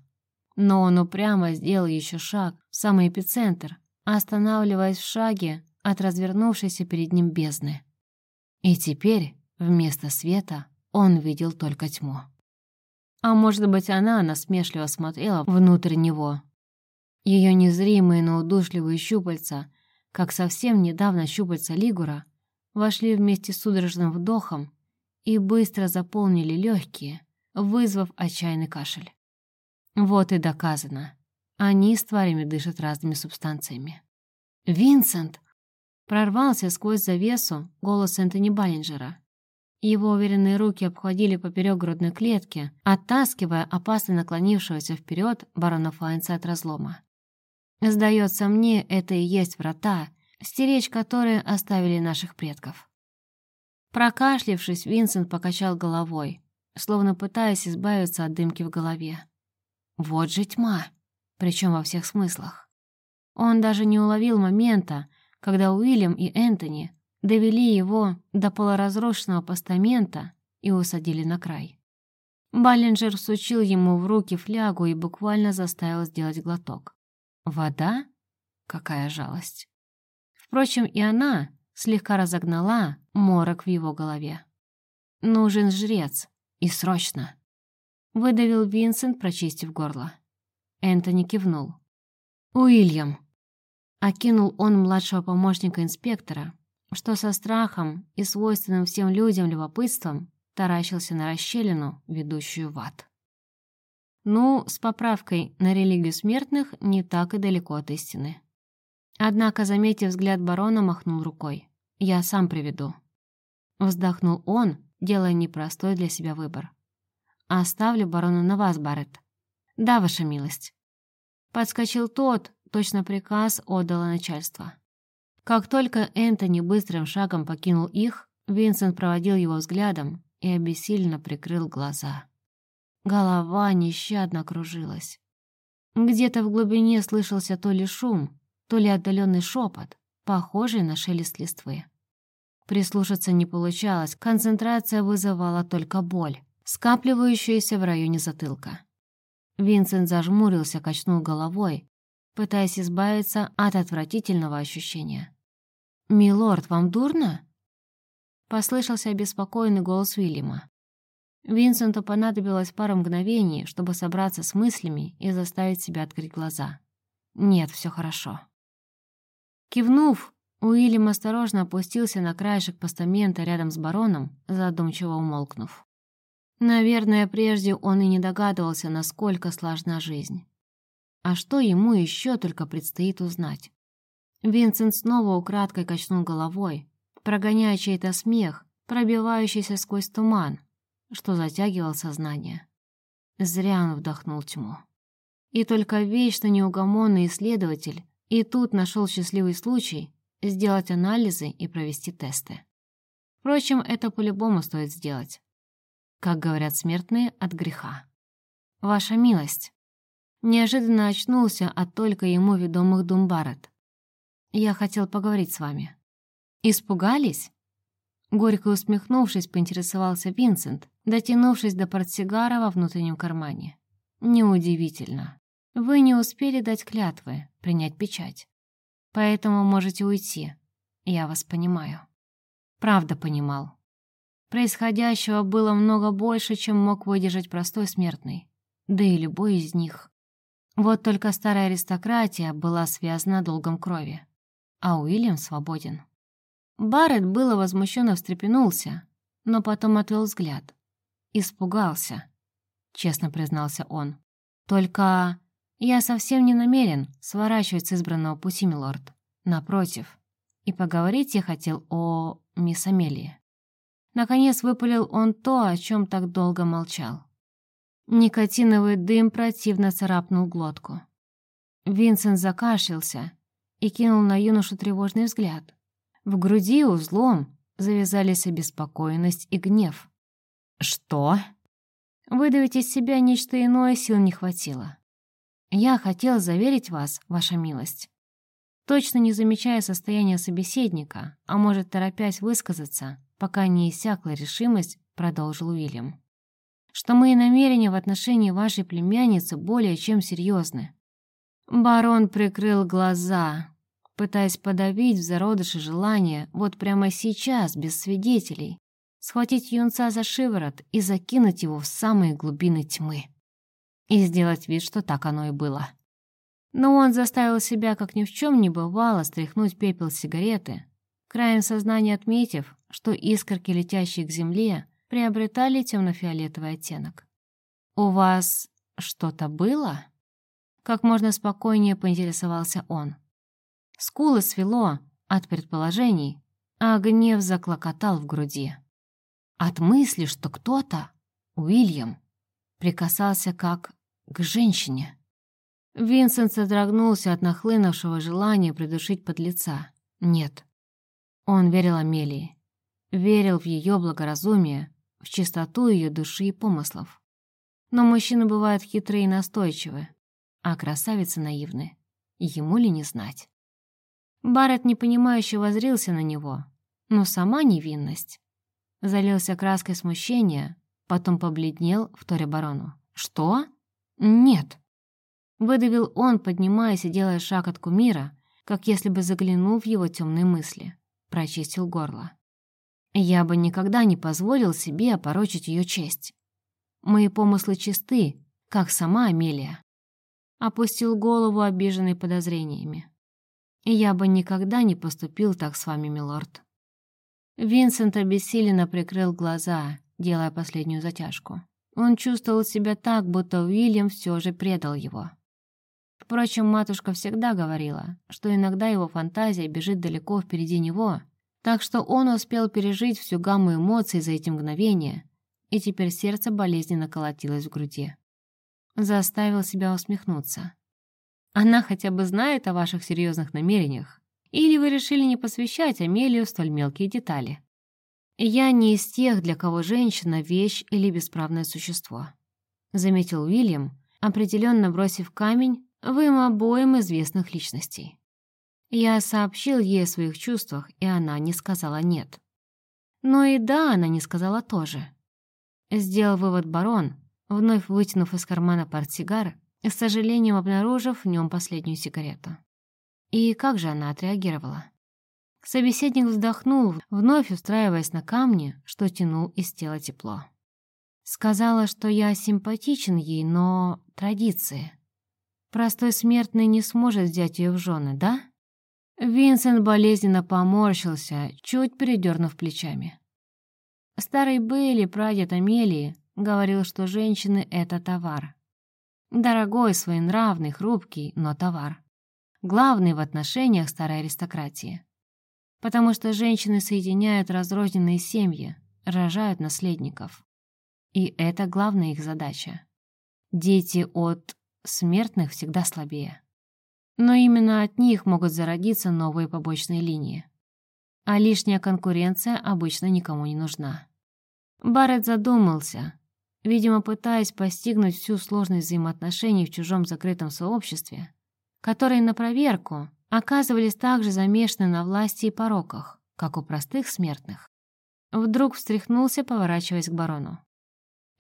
Но он упрямо сделал еще шаг в самый эпицентр, останавливаясь в шаге от развернувшейся перед ним бездны. И теперь вместо света он видел только тьму. А может быть, она насмешливо смотрела внутрь него. Ее незримые, но удушливые щупальца, как совсем недавно щупальца Лигура, вошли вместе с судорожным вдохом и быстро заполнили легкие, вызвав отчаянный кашель. Вот и доказано. Они с тварями дышат разными субстанциями. «Винсент!» Прорвался сквозь завесу голос Энтони Баллинджера. Его уверенные руки обходили поперек грудной клетки, оттаскивая опасно наклонившегося вперед барона Файнса от разлома. Сдается мне, это и есть врата, стеречь которые оставили наших предков. Прокашлившись, Винсент покачал головой, словно пытаясь избавиться от дымки в голове. Вот же тьма, причем во всех смыслах. Он даже не уловил момента, когда Уильям и Энтони довели его до полуразрушенного постамента и усадили на край. Баллинджер всучил ему в руки флягу и буквально заставил сделать глоток. Вода? Какая жалость. Впрочем, и она слегка разогнала морок в его голове. «Нужен жрец, и срочно!» Выдавил Винсент, прочистив горло. Энтони кивнул. «Уильям!» Окинул он младшего помощника инспектора, что со страхом и свойственным всем людям любопытством таращился на расщелину, ведущую в ад. Ну, с поправкой на религию смертных не так и далеко от истины. Однако, заметив взгляд барона, махнул рукой. «Я сам приведу». Вздохнул он, делая непростой для себя выбор. «Оставлю барона на вас, Барретт». «Да, ваша милость». Подскочил тот, точно приказ отдало начальство. Как только Энтони быстрым шагом покинул их, Винсент проводил его взглядом и обессиленно прикрыл глаза. Голова нещадно кружилась. Где-то в глубине слышался то ли шум, то ли отдаленный шепот, похожий на шелест листвы. Прислушаться не получалось, концентрация вызывала только боль, скапливающуюся в районе затылка. Винсент зажмурился, качнул головой, пытаясь избавиться от отвратительного ощущения. «Милорд, вам дурно?» Послышался обеспокоенный голос Уильяма. Винсенту понадобилось пара мгновений, чтобы собраться с мыслями и заставить себя открыть глаза. «Нет, все хорошо». Кивнув, Уильям осторожно опустился на краешек постамента рядом с бароном, задумчиво умолкнув. Наверное, прежде он и не догадывался, насколько сложна жизнь. А что ему еще только предстоит узнать? Винсент снова украдкой качнул головой, прогоняя чей-то смех, пробивающийся сквозь туман, что затягивал сознание. Зря он вдохнул тьму. И только вечно неугомонный исследователь и тут нашел счастливый случай сделать анализы и провести тесты. Впрочем, это по-любому стоит сделать. Как говорят смертные, от греха. Ваша милость. Неожиданно очнулся от только ему ведомых дум Барретт. Я хотел поговорить с вами. Испугались? Горько усмехнувшись, поинтересовался Винсент, дотянувшись до портсигара во внутреннем кармане. Неудивительно. Вы не успели дать клятвы, принять печать. Поэтому можете уйти. Я вас понимаю. Правда понимал. Происходящего было много больше, чем мог выдержать простой смертный. Да и любой из них. Вот только старая аристократия была связана долгом крови. А Уильям свободен. Барретт было возмущенно встрепенулся, но потом отвел взгляд. Испугался, честно признался он. Только «Я совсем не намерен сворачивать с избранного пути, милорд. Напротив. И поговорить я хотел о мисс Амелии». Наконец выпалил он то, о чем так долго молчал. Никотиновый дым противно царапнул глотку. Винсент закашлялся и кинул на юношу тревожный взгляд. В груди узлом завязались обеспокоенность и гнев. «Что?» Выдавить из себя нечто иное сил не хватило. Я хотел заверить вас, ваша милость, точно не замечая состояния собеседника, а может, торопясь высказаться, пока не иссякла решимость, продолжил Уильям, что мои намерения в отношении вашей племянницы более чем серьезны. Барон прикрыл глаза, пытаясь подавить в зародыше желание вот прямо сейчас, без свидетелей, схватить юнца за шиворот и закинуть его в самые глубины тьмы и сделать вид, что так оно и было. Но он заставил себя, как ни в чем не бывало, стряхнуть пепел сигареты, краем сознания отметив, что искорки, летящие к земле, приобретали темно-фиолетовый оттенок. «У вас что-то было?» Как можно спокойнее поинтересовался он. Скулы свело от предположений, а гнев заклокотал в груди. От мысли, что кто-то, Уильям, прикасался как к женщине. Винсент содрогнулся от нахлынувшего желания придушить подлеца. Нет. Он верил Амелии. Верил в ее благоразумие, в чистоту ее души и помыслов. Но мужчины бывают хитрые и настойчивы, а красавицы наивны. Ему ли не знать? Барретт непонимающе возрился на него, но сама невинность. Залился краской смущения, потом побледнел, вторя барону. «Что? Нет!» Выдавил он, поднимаясь и делая шаг от кумира, как если бы заглянул в его темные мысли. Прочистил горло. Я бы никогда не позволил себе опорочить ее честь. Мои помыслы чисты, как сама Амелия. Опустил голову, обиженный подозрениями. Я бы никогда не поступил так с вами, милорд. Винсент обессиленно прикрыл глаза, делая последнюю затяжку. Он чувствовал себя так, будто Уильям все же предал его. Впрочем, матушка всегда говорила, что иногда его фантазия бежит далеко впереди него, так что он успел пережить всю гамму эмоций за эти мгновения, и теперь сердце болезненно колотилось в груди. Заставил себя усмехнуться. Она хотя бы знает о ваших серьезных намерениях? Или вы решили не посвящать Амелию столь мелкие детали? Я не из тех, для кого женщина — вещь или бесправное существо. Заметил Уильям, определенно бросив камень в им обоим известных личностей. Я сообщил ей о своих чувствах, и она не сказала «нет». Но и да, она не сказала тоже. Сделал вывод барон, вновь вытянув из кармана портсигар с сожалением обнаружив в нем последнюю сигарету. И как же она отреагировала? Собеседник вздохнул, вновь устраиваясь на камне, что тянул из тела тепло. Сказала, что я симпатичен ей, но традиции. Простой смертный не сможет взять ее в жены, да? Винсент болезненно поморщился, чуть передернув плечами. Старый Бейли, прадед Амелии, говорил, что женщины — это товар. Дорогой, своенравный, хрупкий, но товар. Главный в отношениях старой аристократии. Потому что женщины соединяют разрозненные семьи, рожают наследников. И это главная их задача. Дети от смертных всегда слабее. Но именно от них могут зародиться новые побочные линии. А лишняя конкуренция обычно никому не нужна. Барретт задумался, видимо, пытаясь постигнуть всю сложность взаимоотношений в чужом закрытом сообществе, которые на проверку оказывались также замешаны на власти и пороках, как у простых смертных. Вдруг встряхнулся, поворачиваясь к барону.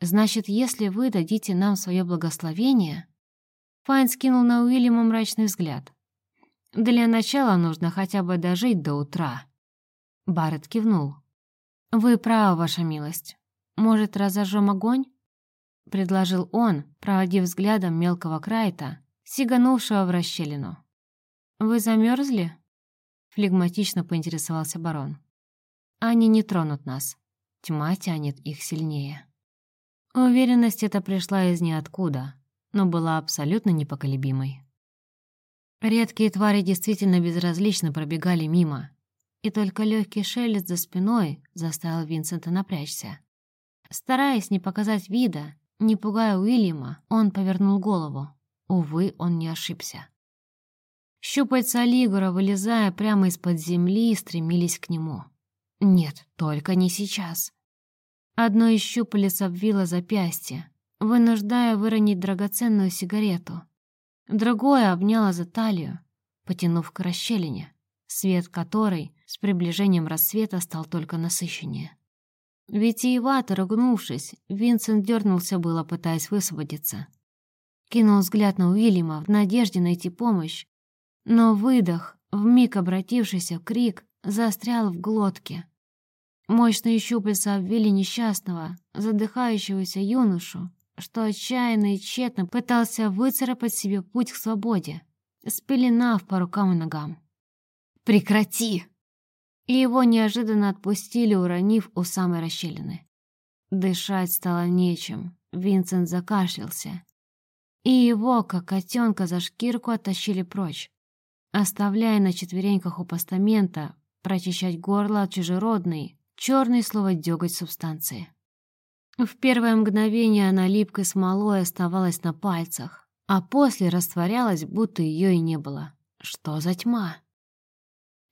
«Значит, если вы дадите нам свое благословение...» Файн скинул на Уильяма мрачный взгляд. «Для начала нужно хотя бы дожить до утра». Барретт кивнул. «Вы правы, ваша милость. Может, разожжем огонь?» — предложил он, проводив взглядом мелкого крайта, сиганувшего в расщелину. «Вы замерзли?» — флегматично поинтересовался барон. «Они не тронут нас. Тьма тянет их сильнее». Уверенность эта пришла из ниоткуда, но была абсолютно непоколебимой. Редкие твари действительно безразлично пробегали мимо, и только легкий шелест за спиной заставил Винсента напрячься. Стараясь не показать вида, не пугая Уильяма, он повернул голову. Увы, он не ошибся. Щупальца Лигура, вылезая прямо из-под земли, стремились к нему. Нет, только не сейчас. Одно из щупалец обвило запястье, вынуждая выронить драгоценную сигарету. Другое обняло за талию, потянув к расщелине, свет которой с приближением рассвета стал только насыщеннее. Витиевато ругнувшись, Винсент дернулся было, пытаясь высвободиться. Кинул взгляд на Уильяма в надежде найти помощь, но выдох, вмиг обратившийся в крик, застрял в глотке. Мощные щупальца обвили несчастного, задыхающегося юношу, что отчаянно и тщетно пытался выцарапать себе путь к свободе, спеленав по рукам и ногам. «Прекрати!» И его неожиданно отпустили, уронив у самой расщелины. Дышать стало нечем, Винсент закашлялся, и его, как котенка, за шкирку оттащили прочь, оставляя на четвереньках у постамента прочищать горло от чужеродной, черной слово дёготь субстанции. В первое мгновение она липкой смолой оставалась на пальцах, а после растворялась, будто ее и не было. Что за тьма?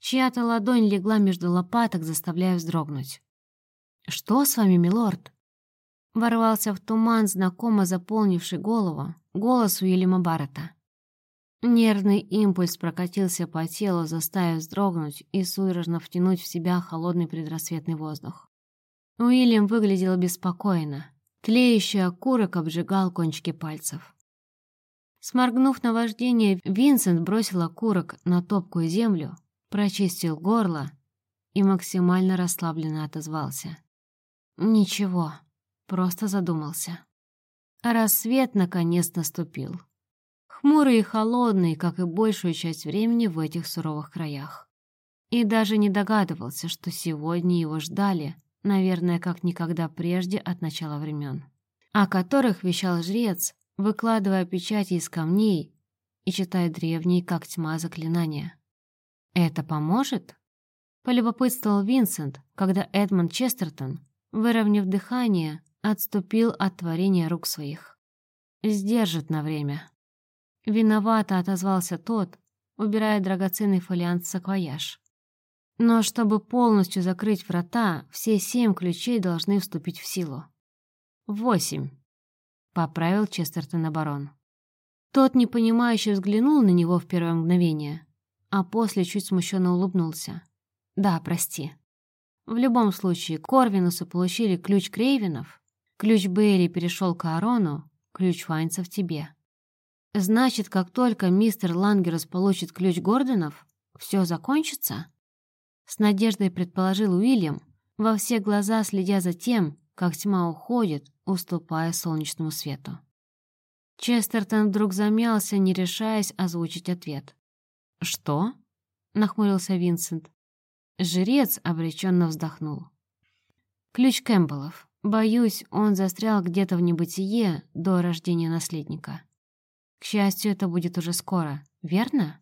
Чья-то ладонь легла между лопаток, заставляя вздрогнуть. «Что с вами, милорд?» Ворвался в туман, знакомо заполнивший голову, голос Уильяма Баррета. Нервный импульс прокатился по телу, заставив вздрогнуть и судорожно втянуть в себя холодный предрассветный воздух. Уильям выглядел беспокойно. Тлеющий окурок обжигал кончики пальцев. Сморгнув на вождение, Винсент бросил окурок на топкую землю, прочистил горло и максимально расслабленно отозвался. «Ничего, просто задумался». Рассвет наконец наступил. Хмурый и холодный, как и большую часть времени в этих суровых краях. И даже не догадывался, что сегодня его ждали, наверное, как никогда прежде от начала времен, о которых вещал жрец, выкладывая печати из камней и читая древние, как тьма, заклинания. «Это поможет?» — полюбопытствовал Винсент, когда Эдмонд Честертон, выровняв дыхание, отступил от творения рук своих. «Сдержит на время». Виновато отозвался тот, убирая драгоценный фолиант в саквояж. Но чтобы полностью закрыть врата, все семь ключей должны вступить в силу. Восемь. — поправил Честертон барон. Тот непонимающе взглянул на него в первое мгновение, а после чуть смущенно улыбнулся. «Да, прости. В любом случае, Корвинусы получили ключ Крейвенов, ключ Бейли перешел к Аарону, ключ Файнца в тебе. Значит, как только мистер Лангерс получит ключ Гордонов, все закончится?» С надеждой предположил Уильям, во все глаза следя за тем, как тьма уходит, уступая солнечному свету. Честертон вдруг замялся, не решаясь озвучить ответ. «Что?» — нахмурился Винсент. Жрец обреченно вздохнул. «Ключ Кэмпбеллов. Боюсь, он застрял где-то в небытие до рождения наследника. К счастью, это будет уже скоро, верно?»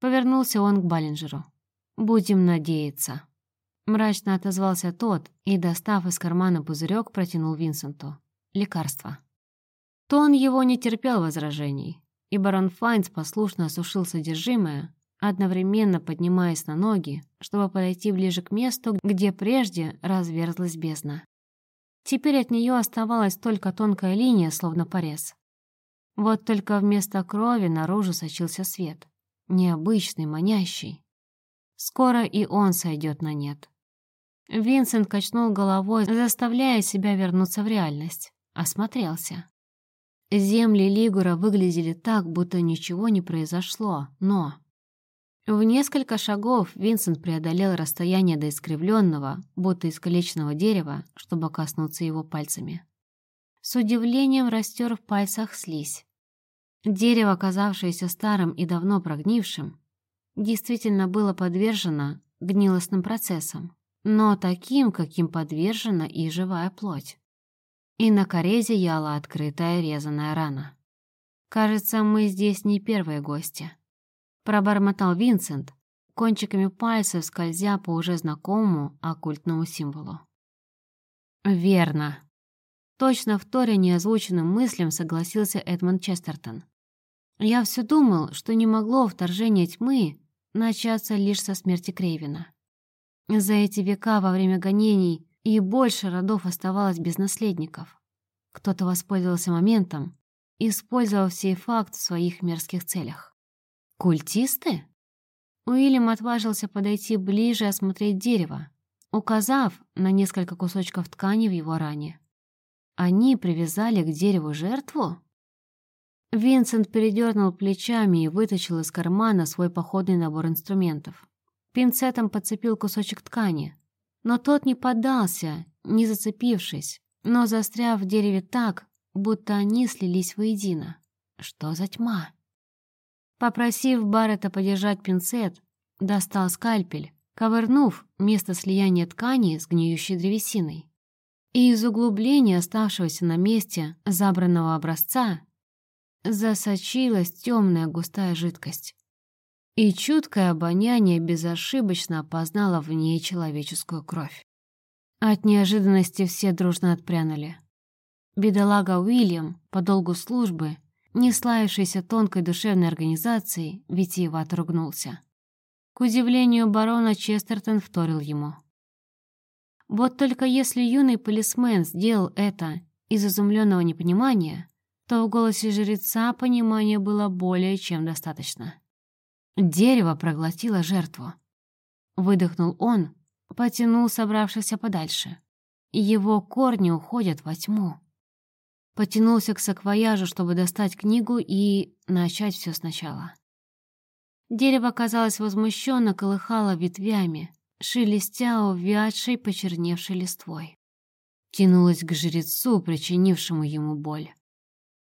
Повернулся он к Баллинджеру. «Будем надеяться». Мрачно отозвался тот и, достав из кармана пузырек, протянул Винсенту. Лекарство. Тон его не терпел возражений, и барон Файнс послушно осушил содержимое, одновременно поднимаясь на ноги, чтобы подойти ближе к месту, где прежде разверзлась бездна. Теперь от нее оставалась только тонкая линия, словно порез. Вот только вместо крови наружу сочился свет. Необычный, манящий. Скоро и он сойдет на нет. Винсент качнул головой, заставляя себя вернуться в реальность. Осмотрелся. Земли Лигура выглядели так, будто ничего не произошло, но... В несколько шагов Винсент преодолел расстояние до искривленного, будто искалеченного дерева, чтобы коснуться его пальцами. С удивлением растер в пальцах слизь. Дерево, казавшееся старым и давно прогнившим, действительно было подвержено гнилостным процессам но таким, каким подвержена и живая плоть. И на коре зияла открытая резаная рана. «Кажется, мы здесь не первые гости», — пробормотал Винсент, кончиками пальцев скользя по уже знакомому оккультному символу. «Верно», Точно в торе неозвученным мыслям согласился Эдмонд Честертон. Я все думал, что не могло вторжение тьмы начаться лишь со смерти Крейвина. За эти века во время гонений и больше родов оставалось без наследников. Кто-то воспользовался моментом, использовал сей факт в своих мерзких целях. «Культисты?» Уильям отважился подойти ближе и осмотреть дерево, указав на несколько кусочков ткани в его ране. Они привязали к дереву жертву? Винсент передернул плечами и вытащил из кармана свой походный набор инструментов. Пинцетом подцепил кусочек ткани, но тот не поддался, не зацепившись, но застряв в дереве так, будто они слились воедино. Что за тьма? Попросив Баррета подержать пинцет, достал скальпель, ковырнув место слияния ткани с гниющей древесиной. И из углубления, оставшегося на месте забранного образца, засочилась темная густая жидкость и чуткое обоняние безошибочно опознало в ней человеческую кровь. От неожиданности все дружно отпрянули. Бедолага Уильям, по долгу службы, не славившийся тонкой душевной организацией, витиевато ругнулся. К удивлению барона Честертон вторил ему. Вот только если юный полисмен сделал это из изумленного непонимания, то в голосе жреца понимания было более чем достаточно. Дерево проглотило жертву. Выдохнул он, потянул собравшихся подальше. Его корни уходят во тьму. Потянулся к саквояжу, чтобы достать книгу и начать все сначала. Дерево, казалось, возмущенно колыхало ветвями, шелестя увядшей, почерневшей листвой. Тянулось к жрецу, причинившему ему боль.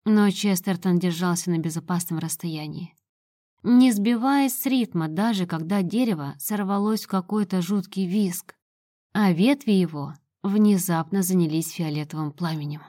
Но Честертон держался на безопасном расстоянии. Не сбиваясь с ритма, даже когда дерево сорвалось в какой-то жуткий виск, а ветви его внезапно занялись фиолетовым пламенем.